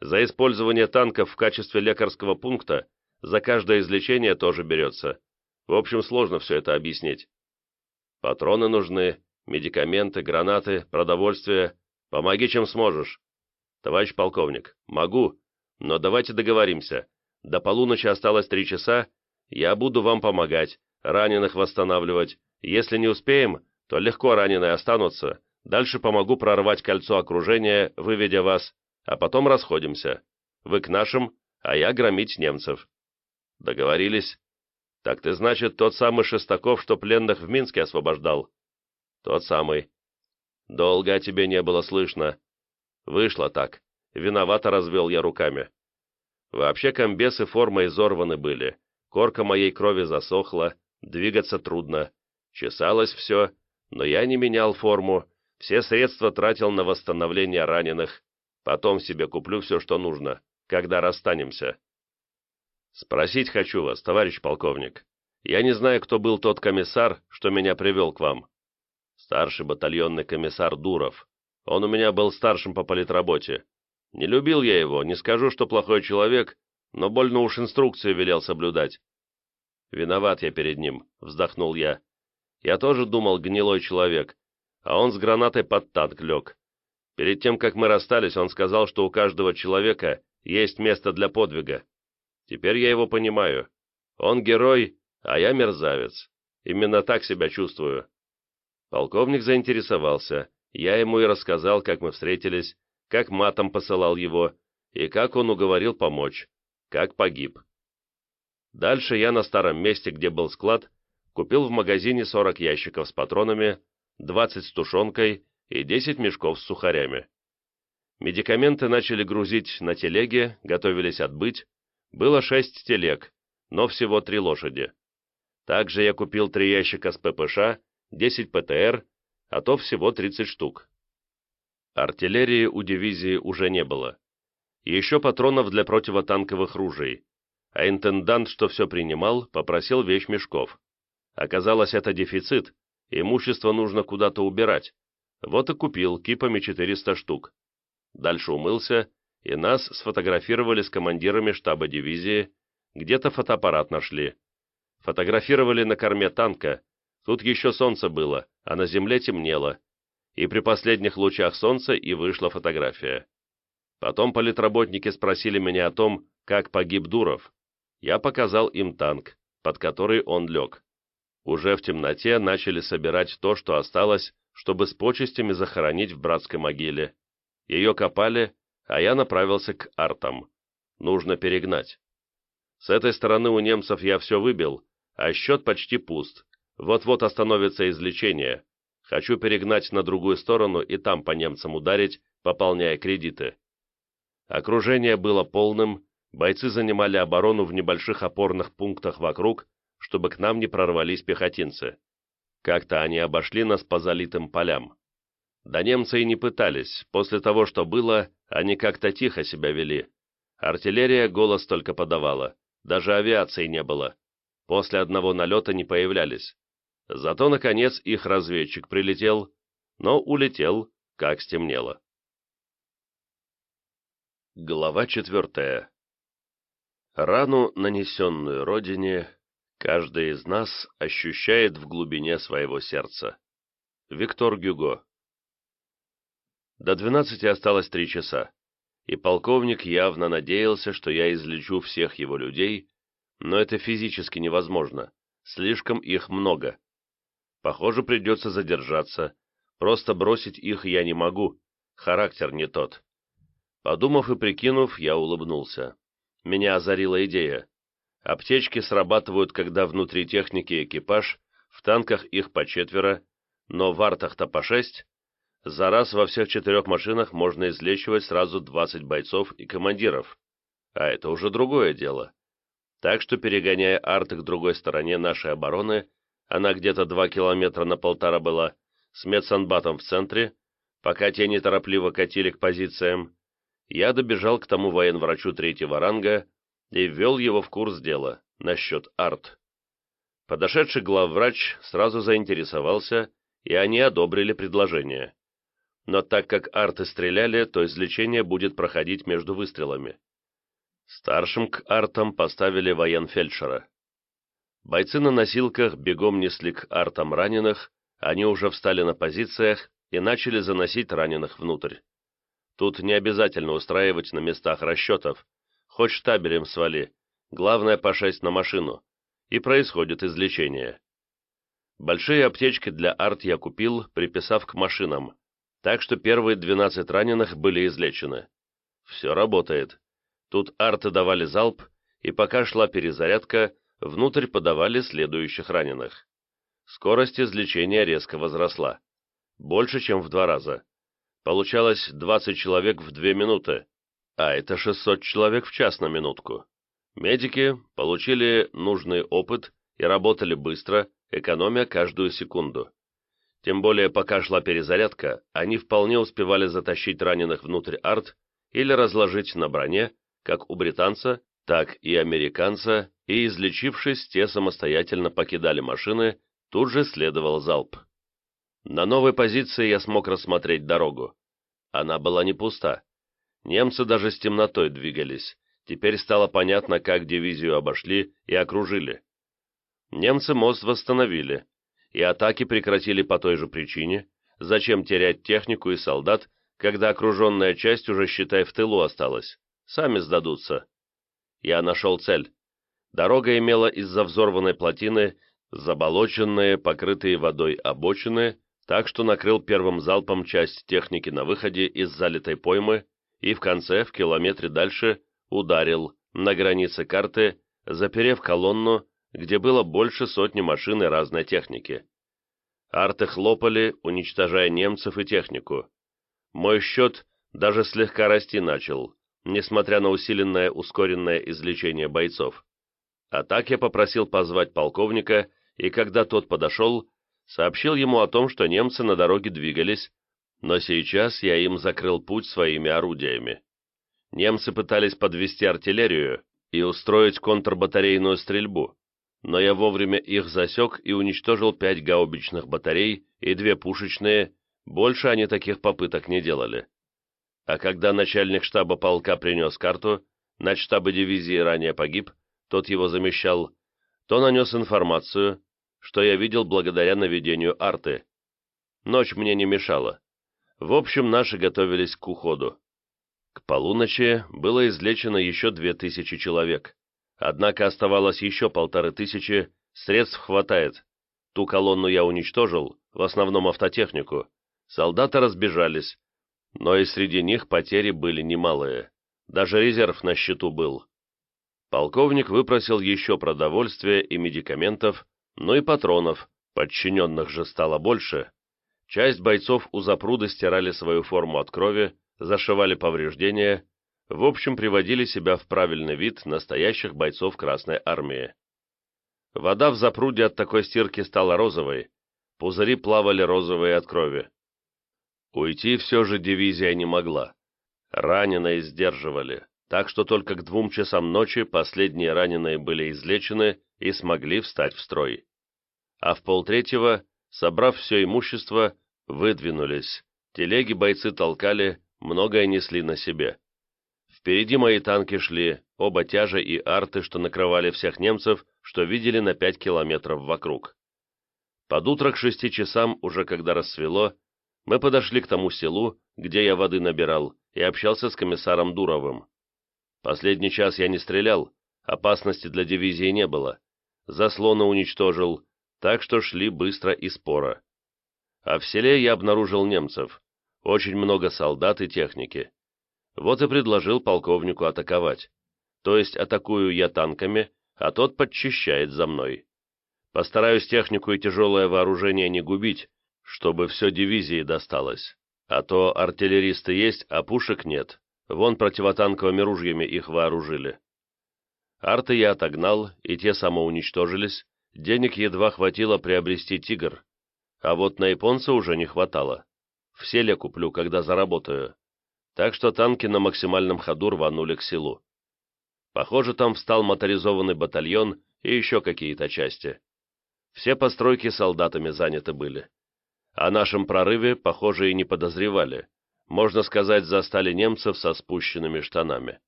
За использование танков в качестве лекарского пункта за каждое излечение тоже берется. В общем, сложно все это объяснить. Патроны нужны, медикаменты, гранаты, продовольствие. Помоги, чем сможешь. Товарищ полковник, могу, но давайте договоримся. До полуночи осталось три часа, я буду вам помогать, раненых восстанавливать. Если не успеем, то легко раненые останутся. Дальше помогу прорвать кольцо окружения, выведя вас, а потом расходимся. Вы к нашим, а я громить немцев. Договорились? Так ты, значит, тот самый Шестаков, что пленных в Минске освобождал? Тот самый. Долго тебе не было слышно. Вышло так. Виновато развел я руками. Вообще комбесы формы изорваны были. Корка моей крови засохла, двигаться трудно. Чесалось все, но я не менял форму, все средства тратил на восстановление раненых. Потом себе куплю все, что нужно, когда расстанемся. «Спросить хочу вас, товарищ полковник. Я не знаю, кто был тот комиссар, что меня привел к вам». «Старший батальонный комиссар Дуров. Он у меня был старшим по политработе. Не любил я его, не скажу, что плохой человек, но больно уж инструкции велел соблюдать». «Виноват я перед ним», — вздохнул я. «Я тоже думал, гнилой человек, а он с гранатой под танк лег. Перед тем, как мы расстались, он сказал, что у каждого человека есть место для подвига. Теперь я его понимаю. Он герой, а я мерзавец. Именно так себя чувствую. Полковник заинтересовался. Я ему и рассказал, как мы встретились, как матом посылал его, и как он уговорил помочь, как погиб. Дальше я на старом месте, где был склад, купил в магазине 40 ящиков с патронами, 20 с тушенкой и 10 мешков с сухарями. Медикаменты начали грузить на телеге, готовились отбыть. Было 6 телег, но всего 3 лошади. Также я купил 3 ящика с ППШ, 10 ПТР, а то всего 30 штук. Артиллерии у дивизии уже не было. Еще патронов для противотанковых ружей. А интендант, что все принимал, попросил вещмешков. Оказалось, это дефицит, имущество нужно куда-то убирать. Вот и купил кипами 400 штук. Дальше умылся, и нас сфотографировали с командирами штаба дивизии, где-то фотоаппарат нашли. Фотографировали на корме танка, тут еще солнце было, а на земле темнело. И при последних лучах солнца и вышла фотография. Потом политработники спросили меня о том, как погиб Дуров. Я показал им танк, под который он лег. Уже в темноте начали собирать то, что осталось, чтобы с почестями захоронить в братской могиле. Ее копали, а я направился к артам. Нужно перегнать. С этой стороны у немцев я все выбил, а счет почти пуст. Вот-вот остановится излечение. Хочу перегнать на другую сторону и там по немцам ударить, пополняя кредиты. Окружение было полным, бойцы занимали оборону в небольших опорных пунктах вокруг, чтобы к нам не прорвались пехотинцы. Как-то они обошли нас по залитым полям. Да немцы и не пытались, после того, что было, они как-то тихо себя вели. Артиллерия голос только подавала, даже авиации не было. После одного налета не появлялись. Зато, наконец, их разведчик прилетел, но улетел, как стемнело. Глава четвертая. Рану, нанесенную Родине, каждый из нас ощущает в глубине своего сердца. Виктор Гюго До двенадцати осталось три часа, и полковник явно надеялся, что я излечу всех его людей, но это физически невозможно, слишком их много. Похоже, придется задержаться, просто бросить их я не могу, характер не тот. Подумав и прикинув, я улыбнулся. Меня озарила идея. Аптечки срабатывают, когда внутри техники экипаж, в танках их по четверо, но в артах-то по шесть. За раз во всех четырех машинах можно излечивать сразу 20 бойцов и командиров. А это уже другое дело. Так что, перегоняя арты к другой стороне нашей обороны, она где-то два километра на полтора была, с медсанбатом в центре, пока те неторопливо катили к позициям, я добежал к тому военврачу третьего ранга и ввел его в курс дела насчет арт. Подошедший главврач сразу заинтересовался, и они одобрили предложение. Но так как арты стреляли, то излечение будет проходить между выстрелами. Старшим к артам поставили военфельдшера. Бойцы на носилках бегом несли к артам раненых, они уже встали на позициях и начали заносить раненых внутрь. Тут не обязательно устраивать на местах расчетов. Хоть штабелем свали. Главное пошесть на машину. И происходит излечение. Большие аптечки для арт я купил, приписав к машинам. Так что первые 12 раненых были излечены. Все работает. Тут арты давали залп, и пока шла перезарядка, внутрь подавали следующих раненых. Скорость излечения резко возросла. Больше, чем в два раза. Получалось 20 человек в 2 минуты, а это 600 человек в час на минутку. Медики получили нужный опыт и работали быстро, экономя каждую секунду. Тем более, пока шла перезарядка, они вполне успевали затащить раненых внутрь арт или разложить на броне, как у британца, так и американца, и, излечившись, те самостоятельно покидали машины, тут же следовал залп. На новой позиции я смог рассмотреть дорогу. Она была не пуста. Немцы даже с темнотой двигались. Теперь стало понятно, как дивизию обошли и окружили. Немцы мост восстановили, и атаки прекратили по той же причине, зачем терять технику и солдат, когда окруженная часть уже, считай, в тылу осталась. Сами сдадутся. Я нашел цель. Дорога имела из-за взорванной плотины заболоченные, покрытые водой обочины, так что накрыл первым залпом часть техники на выходе из залитой поймы и в конце, в километре дальше, ударил на границе карты, заперев колонну, где было больше сотни машин и разной техники. Арты хлопали, уничтожая немцев и технику. Мой счет даже слегка расти начал, несмотря на усиленное ускоренное излечение бойцов. А так я попросил позвать полковника, и когда тот подошел, сообщил ему о том, что немцы на дороге двигались, но сейчас я им закрыл путь своими орудиями. Немцы пытались подвести артиллерию и устроить контрбатарейную стрельбу, но я вовремя их засек и уничтожил пять гаубичных батарей и две пушечные, больше они таких попыток не делали. А когда начальник штаба полка принес карту, штабы дивизии ранее погиб, тот его замещал, то нанес информацию, что я видел благодаря наведению арты. Ночь мне не мешала. В общем, наши готовились к уходу. К полуночи было излечено еще две тысячи человек. Однако оставалось еще полторы тысячи, средств хватает. Ту колонну я уничтожил, в основном автотехнику. Солдаты разбежались, но и среди них потери были немалые. Даже резерв на счету был. Полковник выпросил еще продовольствия и медикаментов, но и патронов, подчиненных же стало больше. Часть бойцов у запруды стирали свою форму от крови, зашивали повреждения, в общем, приводили себя в правильный вид настоящих бойцов Красной Армии. Вода в запруде от такой стирки стала розовой, пузыри плавали розовые от крови. Уйти все же дивизия не могла. Раненые сдерживали, так что только к двум часам ночи последние раненые были излечены и смогли встать в строй. А в полтретьего, собрав все имущество, выдвинулись. Телеги бойцы толкали, многое несли на себе. Впереди мои танки шли, оба тяжа и арты, что накрывали всех немцев, что видели на пять километров вокруг. Под утро к шести часам, уже когда рассвело, мы подошли к тому селу, где я воды набирал, и общался с комиссаром Дуровым. Последний час я не стрелял, опасности для дивизии не было. Заслоны уничтожил, так что шли быстро и споро. А в селе я обнаружил немцев, очень много солдат и техники. Вот и предложил полковнику атаковать. То есть атакую я танками, а тот подчищает за мной. Постараюсь технику и тяжелое вооружение не губить, чтобы все дивизии досталось. А то артиллеристы есть, а пушек нет. Вон противотанковыми ружьями их вооружили. Арты я отогнал, и те самоуничтожились. Денег едва хватило приобрести «Тигр». А вот на японца уже не хватало. В селе куплю, когда заработаю. Так что танки на максимальном ходу рванули к селу. Похоже, там встал моторизованный батальон и еще какие-то части. Все постройки солдатами заняты были. О нашем прорыве, похоже, и не подозревали. Можно сказать, застали немцев со спущенными штанами.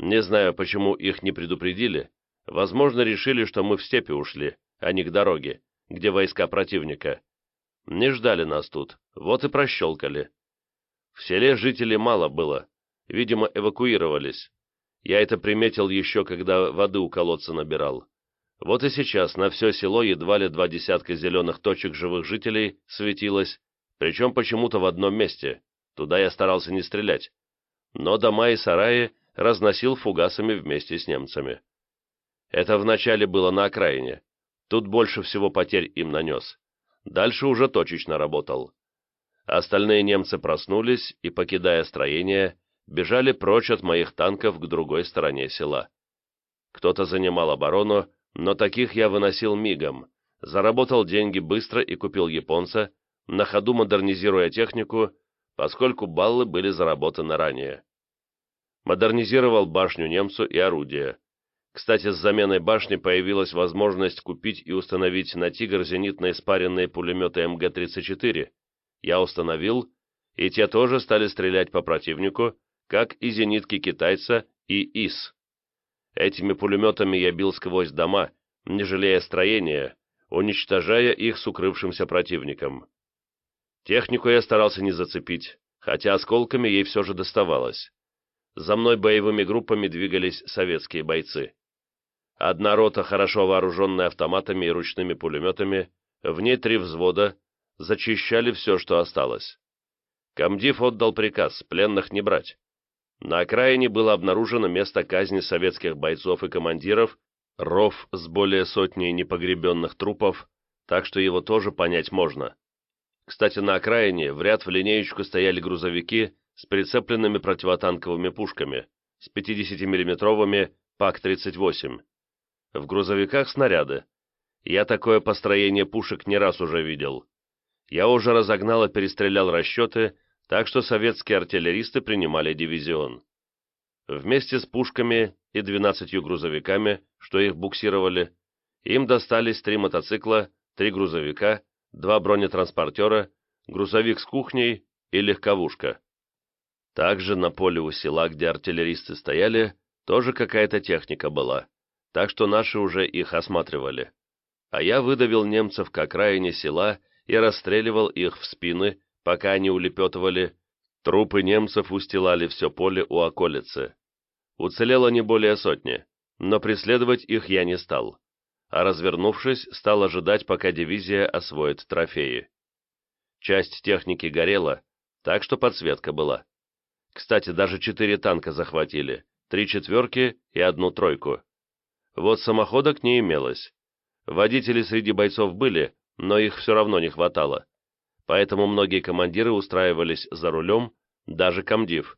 Не знаю, почему их не предупредили. Возможно, решили, что мы в степи ушли, а не к дороге, где войска противника. Не ждали нас тут, вот и прощелкали. В селе жителей мало было, видимо, эвакуировались. Я это приметил еще, когда воды у колодца набирал. Вот и сейчас на все село едва ли два десятка зеленых точек живых жителей светилось, причем почему-то в одном месте. Туда я старался не стрелять. Но дома и сараи разносил фугасами вместе с немцами. Это вначале было на окраине. Тут больше всего потерь им нанес. Дальше уже точечно работал. Остальные немцы проснулись и, покидая строение, бежали прочь от моих танков к другой стороне села. Кто-то занимал оборону, но таких я выносил мигом, заработал деньги быстро и купил японца, на ходу модернизируя технику, поскольку баллы были заработаны ранее. Модернизировал башню немцу и орудия. Кстати, с заменой башни появилась возможность купить и установить на «Тигр» зенитные спаренные пулеметы МГ-34. Я установил, и те тоже стали стрелять по противнику, как и зенитки китайца и ИС. Этими пулеметами я бил сквозь дома, не жалея строения, уничтожая их с укрывшимся противником. Технику я старался не зацепить, хотя осколками ей все же доставалось. За мной боевыми группами двигались советские бойцы. Одна рота, хорошо вооруженная автоматами и ручными пулеметами, в ней три взвода, зачищали все, что осталось. Комдив отдал приказ пленных не брать. На окраине было обнаружено место казни советских бойцов и командиров, Ров с более сотней непогребенных трупов, так что его тоже понять можно. Кстати, на окраине в ряд в линеечку стояли грузовики с прицепленными противотанковыми пушками, с 50-миллиметровыми ПАК-38. В грузовиках снаряды. Я такое построение пушек не раз уже видел. Я уже разогнал и перестрелял расчеты, так что советские артиллеристы принимали дивизион. Вместе с пушками и 12 грузовиками, что их буксировали, им достались три мотоцикла, три грузовика, два бронетранспортера, грузовик с кухней и легковушка. Также на поле у села, где артиллеристы стояли, тоже какая-то техника была, так что наши уже их осматривали. А я выдавил немцев к окраине села и расстреливал их в спины, пока они улепетывали. Трупы немцев устилали все поле у околицы. Уцелело не более сотни, но преследовать их я не стал. А развернувшись, стал ожидать, пока дивизия освоит трофеи. Часть техники горела, так что подсветка была. Кстати, даже четыре танка захватили, три четверки и одну тройку. Вот самоходок не имелось. Водители среди бойцов были, но их все равно не хватало. Поэтому многие командиры устраивались за рулем, даже комдив.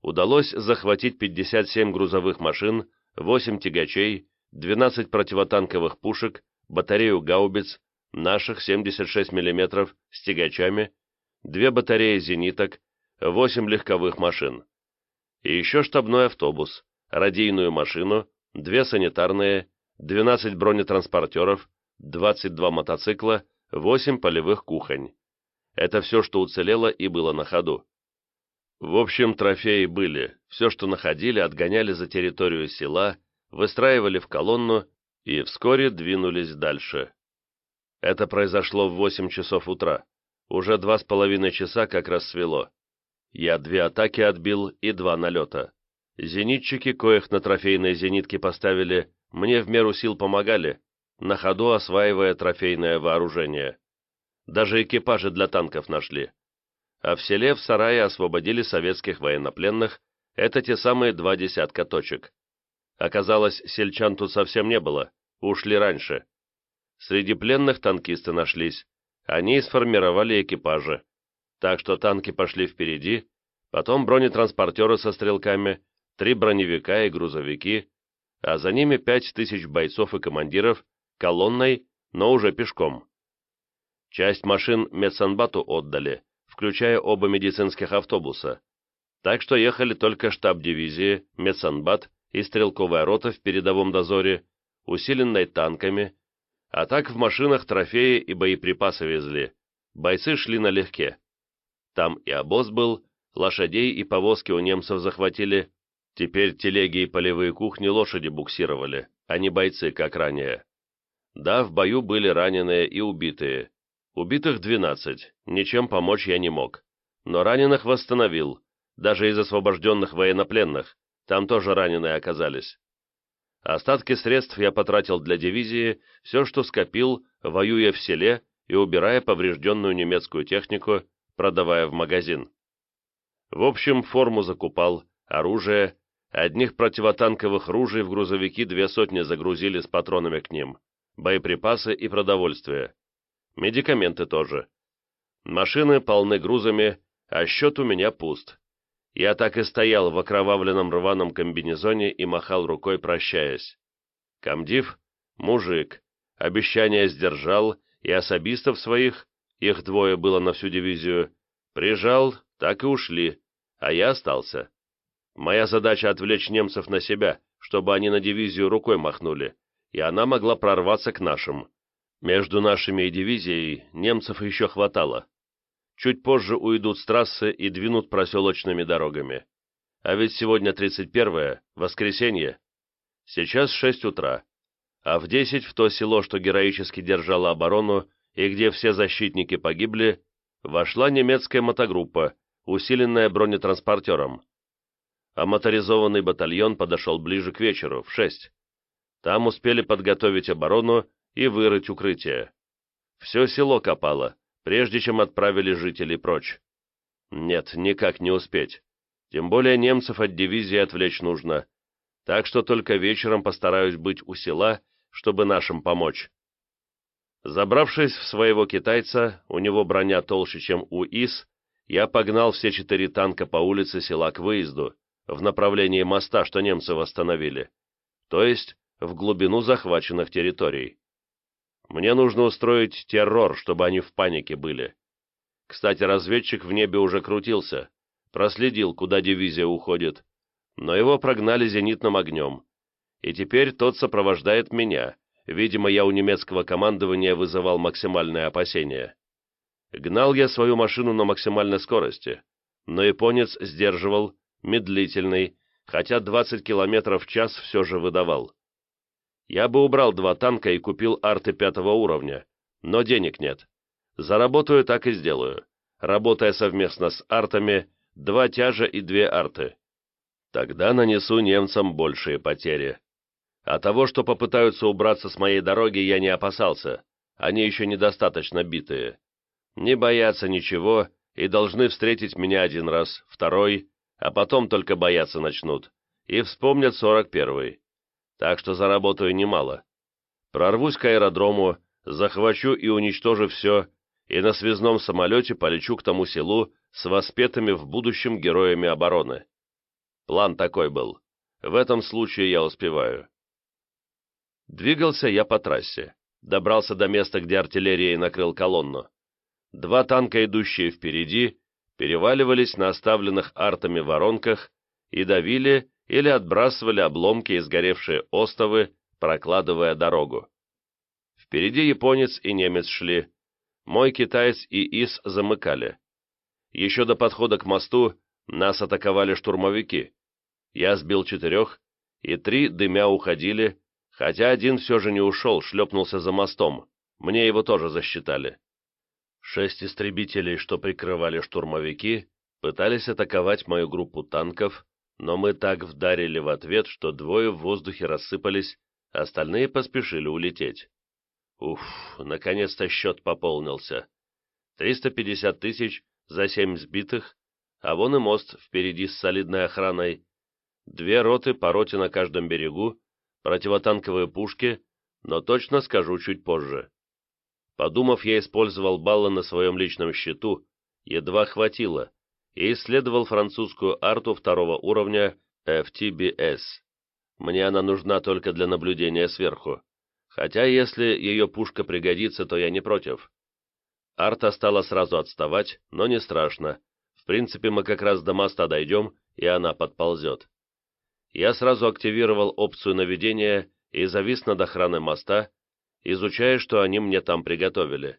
Удалось захватить 57 грузовых машин, 8 тягачей, 12 противотанковых пушек, батарею гаубиц, наших 76 мм с тягачами, две батареи зениток, 8 легковых машин. И еще штабной автобус, радийную машину, две санитарные, 12 бронетранспортеров, 22 мотоцикла, 8 полевых кухонь. Это все, что уцелело и было на ходу. В общем, трофеи были. Все, что находили, отгоняли за территорию села, выстраивали в колонну и вскоре двинулись дальше. Это произошло в 8 часов утра. Уже два с половиной часа как рассвело. Я две атаки отбил и два налета. Зенитчики, коих на трофейные зенитки поставили, мне в меру сил помогали, на ходу осваивая трофейное вооружение. Даже экипажи для танков нашли. А в селе в сарае освободили советских военнопленных, это те самые два десятка точек. Оказалось, сельчан тут совсем не было, ушли раньше. Среди пленных танкисты нашлись, они сформировали экипажи. Так что танки пошли впереди, потом бронетранспортеры со стрелками, три броневика и грузовики, а за ними пять тысяч бойцов и командиров, колонной, но уже пешком. Часть машин медсанбату отдали, включая оба медицинских автобуса, так что ехали только штаб дивизии, медсанбат и стрелковая рота в передовом дозоре, усиленной танками, а так в машинах трофеи и боеприпасы везли, бойцы шли налегке. Там и обоз был, лошадей и повозки у немцев захватили, Теперь телеги и полевые кухни лошади буксировали, а не бойцы, как ранее. Да, в бою были раненые и убитые. Убитых 12, ничем помочь я не мог. Но раненых восстановил, даже из освобожденных военнопленных, там тоже раненые оказались. Остатки средств я потратил для дивизии, все, что скопил, воюя в селе и убирая поврежденную немецкую технику, продавая в магазин. В общем, форму закупал, оружие, Одних противотанковых ружей в грузовики две сотни загрузили с патронами к ним, боеприпасы и продовольствие. Медикаменты тоже. Машины полны грузами, а счет у меня пуст. Я так и стоял в окровавленном рваном комбинезоне и махал рукой, прощаясь. Комдив — мужик, обещание сдержал, и особистов своих, их двое было на всю дивизию, прижал, так и ушли, а я остался. Моя задача отвлечь немцев на себя, чтобы они на дивизию рукой махнули, и она могла прорваться к нашим. Между нашими и дивизией немцев еще хватало. Чуть позже уйдут с трассы и двинут проселочными дорогами. А ведь сегодня 31-е, воскресенье. Сейчас 6 утра. А в 10 в то село, что героически держало оборону и где все защитники погибли, вошла немецкая мотогруппа, усиленная бронетранспортером а моторизованный батальон подошел ближе к вечеру, в шесть. Там успели подготовить оборону и вырыть укрытие. Все село копало, прежде чем отправили жителей прочь. Нет, никак не успеть. Тем более немцев от дивизии отвлечь нужно. так что только вечером постараюсь быть у села, чтобы нашим помочь. Забравшись в своего китайца, у него броня толще, чем у ИС, я погнал все четыре танка по улице села к выезду, в направлении моста, что немцы восстановили, то есть в глубину захваченных территорий. Мне нужно устроить террор, чтобы они в панике были. Кстати, разведчик в небе уже крутился, проследил, куда дивизия уходит, но его прогнали зенитным огнем, и теперь тот сопровождает меня, видимо, я у немецкого командования вызывал максимальное опасение. Гнал я свою машину на максимальной скорости, но японец сдерживал, медлительный, хотя 20 км в час все же выдавал. Я бы убрал два танка и купил арты пятого уровня, но денег нет. Заработаю, так и сделаю, работая совместно с артами, два тяжа и две арты. Тогда нанесу немцам большие потери. А того, что попытаются убраться с моей дороги, я не опасался, они еще недостаточно битые. Не боятся ничего и должны встретить меня один раз, второй, а потом только бояться начнут, и вспомнят сорок первый. Так что заработаю немало. Прорвусь к аэродрому, захвачу и уничтожу все, и на связном самолете полечу к тому селу с воспетыми в будущем героями обороны. План такой был. В этом случае я успеваю. Двигался я по трассе. Добрался до места, где артиллерия накрыл колонну. Два танка, идущие впереди, переваливались на оставленных артами воронках и давили или отбрасывали обломки и сгоревшие остовы, прокладывая дорогу. Впереди японец и немец шли. Мой китаец и ИС замыкали. Еще до подхода к мосту нас атаковали штурмовики. Я сбил четырех, и три дымя уходили, хотя один все же не ушел, шлепнулся за мостом. Мне его тоже засчитали. Шесть истребителей, что прикрывали штурмовики, пытались атаковать мою группу танков, но мы так вдарили в ответ, что двое в воздухе рассыпались, остальные поспешили улететь. Уф, наконец-то счет пополнился. 350 тысяч за семь сбитых, а вон и мост впереди с солидной охраной. Две роты по роте на каждом берегу, противотанковые пушки, но точно скажу чуть позже. Подумав, я использовал баллы на своем личном счету, едва хватило, и исследовал французскую арту второго уровня FTBS. Мне она нужна только для наблюдения сверху. Хотя, если ее пушка пригодится, то я не против. Арта стала сразу отставать, но не страшно. В принципе, мы как раз до моста дойдем, и она подползет. Я сразу активировал опцию наведения и завис над охраной моста, изучая, что они мне там приготовили.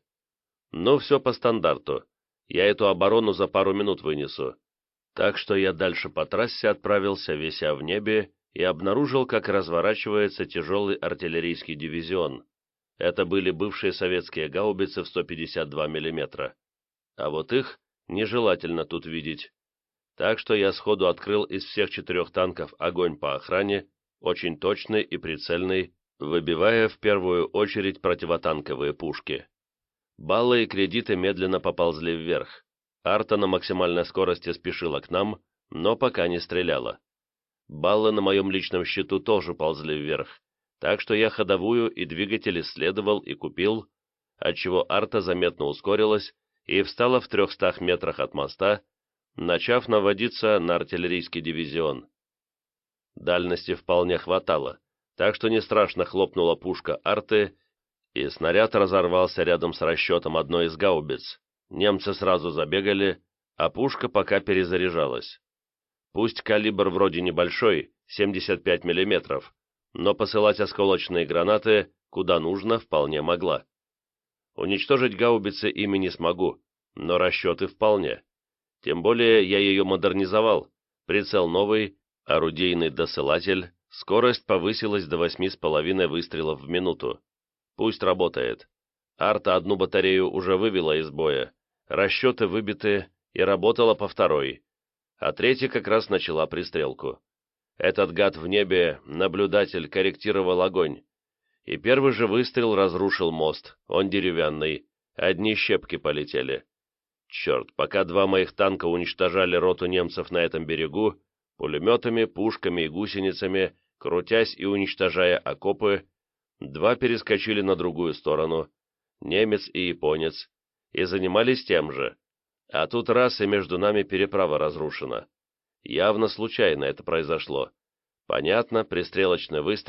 Ну, все по стандарту. Я эту оборону за пару минут вынесу. Так что я дальше по трассе отправился, вися в небе, и обнаружил, как разворачивается тяжелый артиллерийский дивизион. Это были бывшие советские гаубицы в 152 мм. А вот их нежелательно тут видеть. Так что я сходу открыл из всех четырех танков огонь по охране, очень точный и прицельный, выбивая в первую очередь противотанковые пушки. Баллы и кредиты медленно поползли вверх. Арта на максимальной скорости спешила к нам, но пока не стреляла. Баллы на моем личном счету тоже ползли вверх, так что я ходовую и двигатель исследовал и купил, отчего арта заметно ускорилась и встала в трехстах метрах от моста, начав наводиться на артиллерийский дивизион. Дальности вполне хватало, так что не страшно хлопнула пушка арты, и снаряд разорвался рядом с расчетом одной из гаубиц. Немцы сразу забегали, а пушка пока перезаряжалась. Пусть калибр вроде небольшой, 75 мм, но посылать осколочные гранаты куда нужно вполне могла. Уничтожить гаубицы ими не смогу, но расчеты вполне. Тем более я ее модернизовал, прицел новый, орудийный досылатель, Скорость повысилась до восьми с половиной выстрелов в минуту. Пусть работает. Арта одну батарею уже вывела из боя, расчеты выбиты и работала по второй, а третья как раз начала пристрелку. Этот гад в небе, наблюдатель, корректировал огонь. И первый же выстрел разрушил мост, он деревянный, одни щепки полетели. Черт, пока два моих танка уничтожали роту немцев на этом берегу, Пулеметами, пушками и гусеницами Крутясь и уничтожая окопы, два перескочили на другую сторону, немец и японец, и занимались тем же. А тут раз и между нами переправа разрушена. Явно случайно это произошло. Понятно, пристрелочный выстрел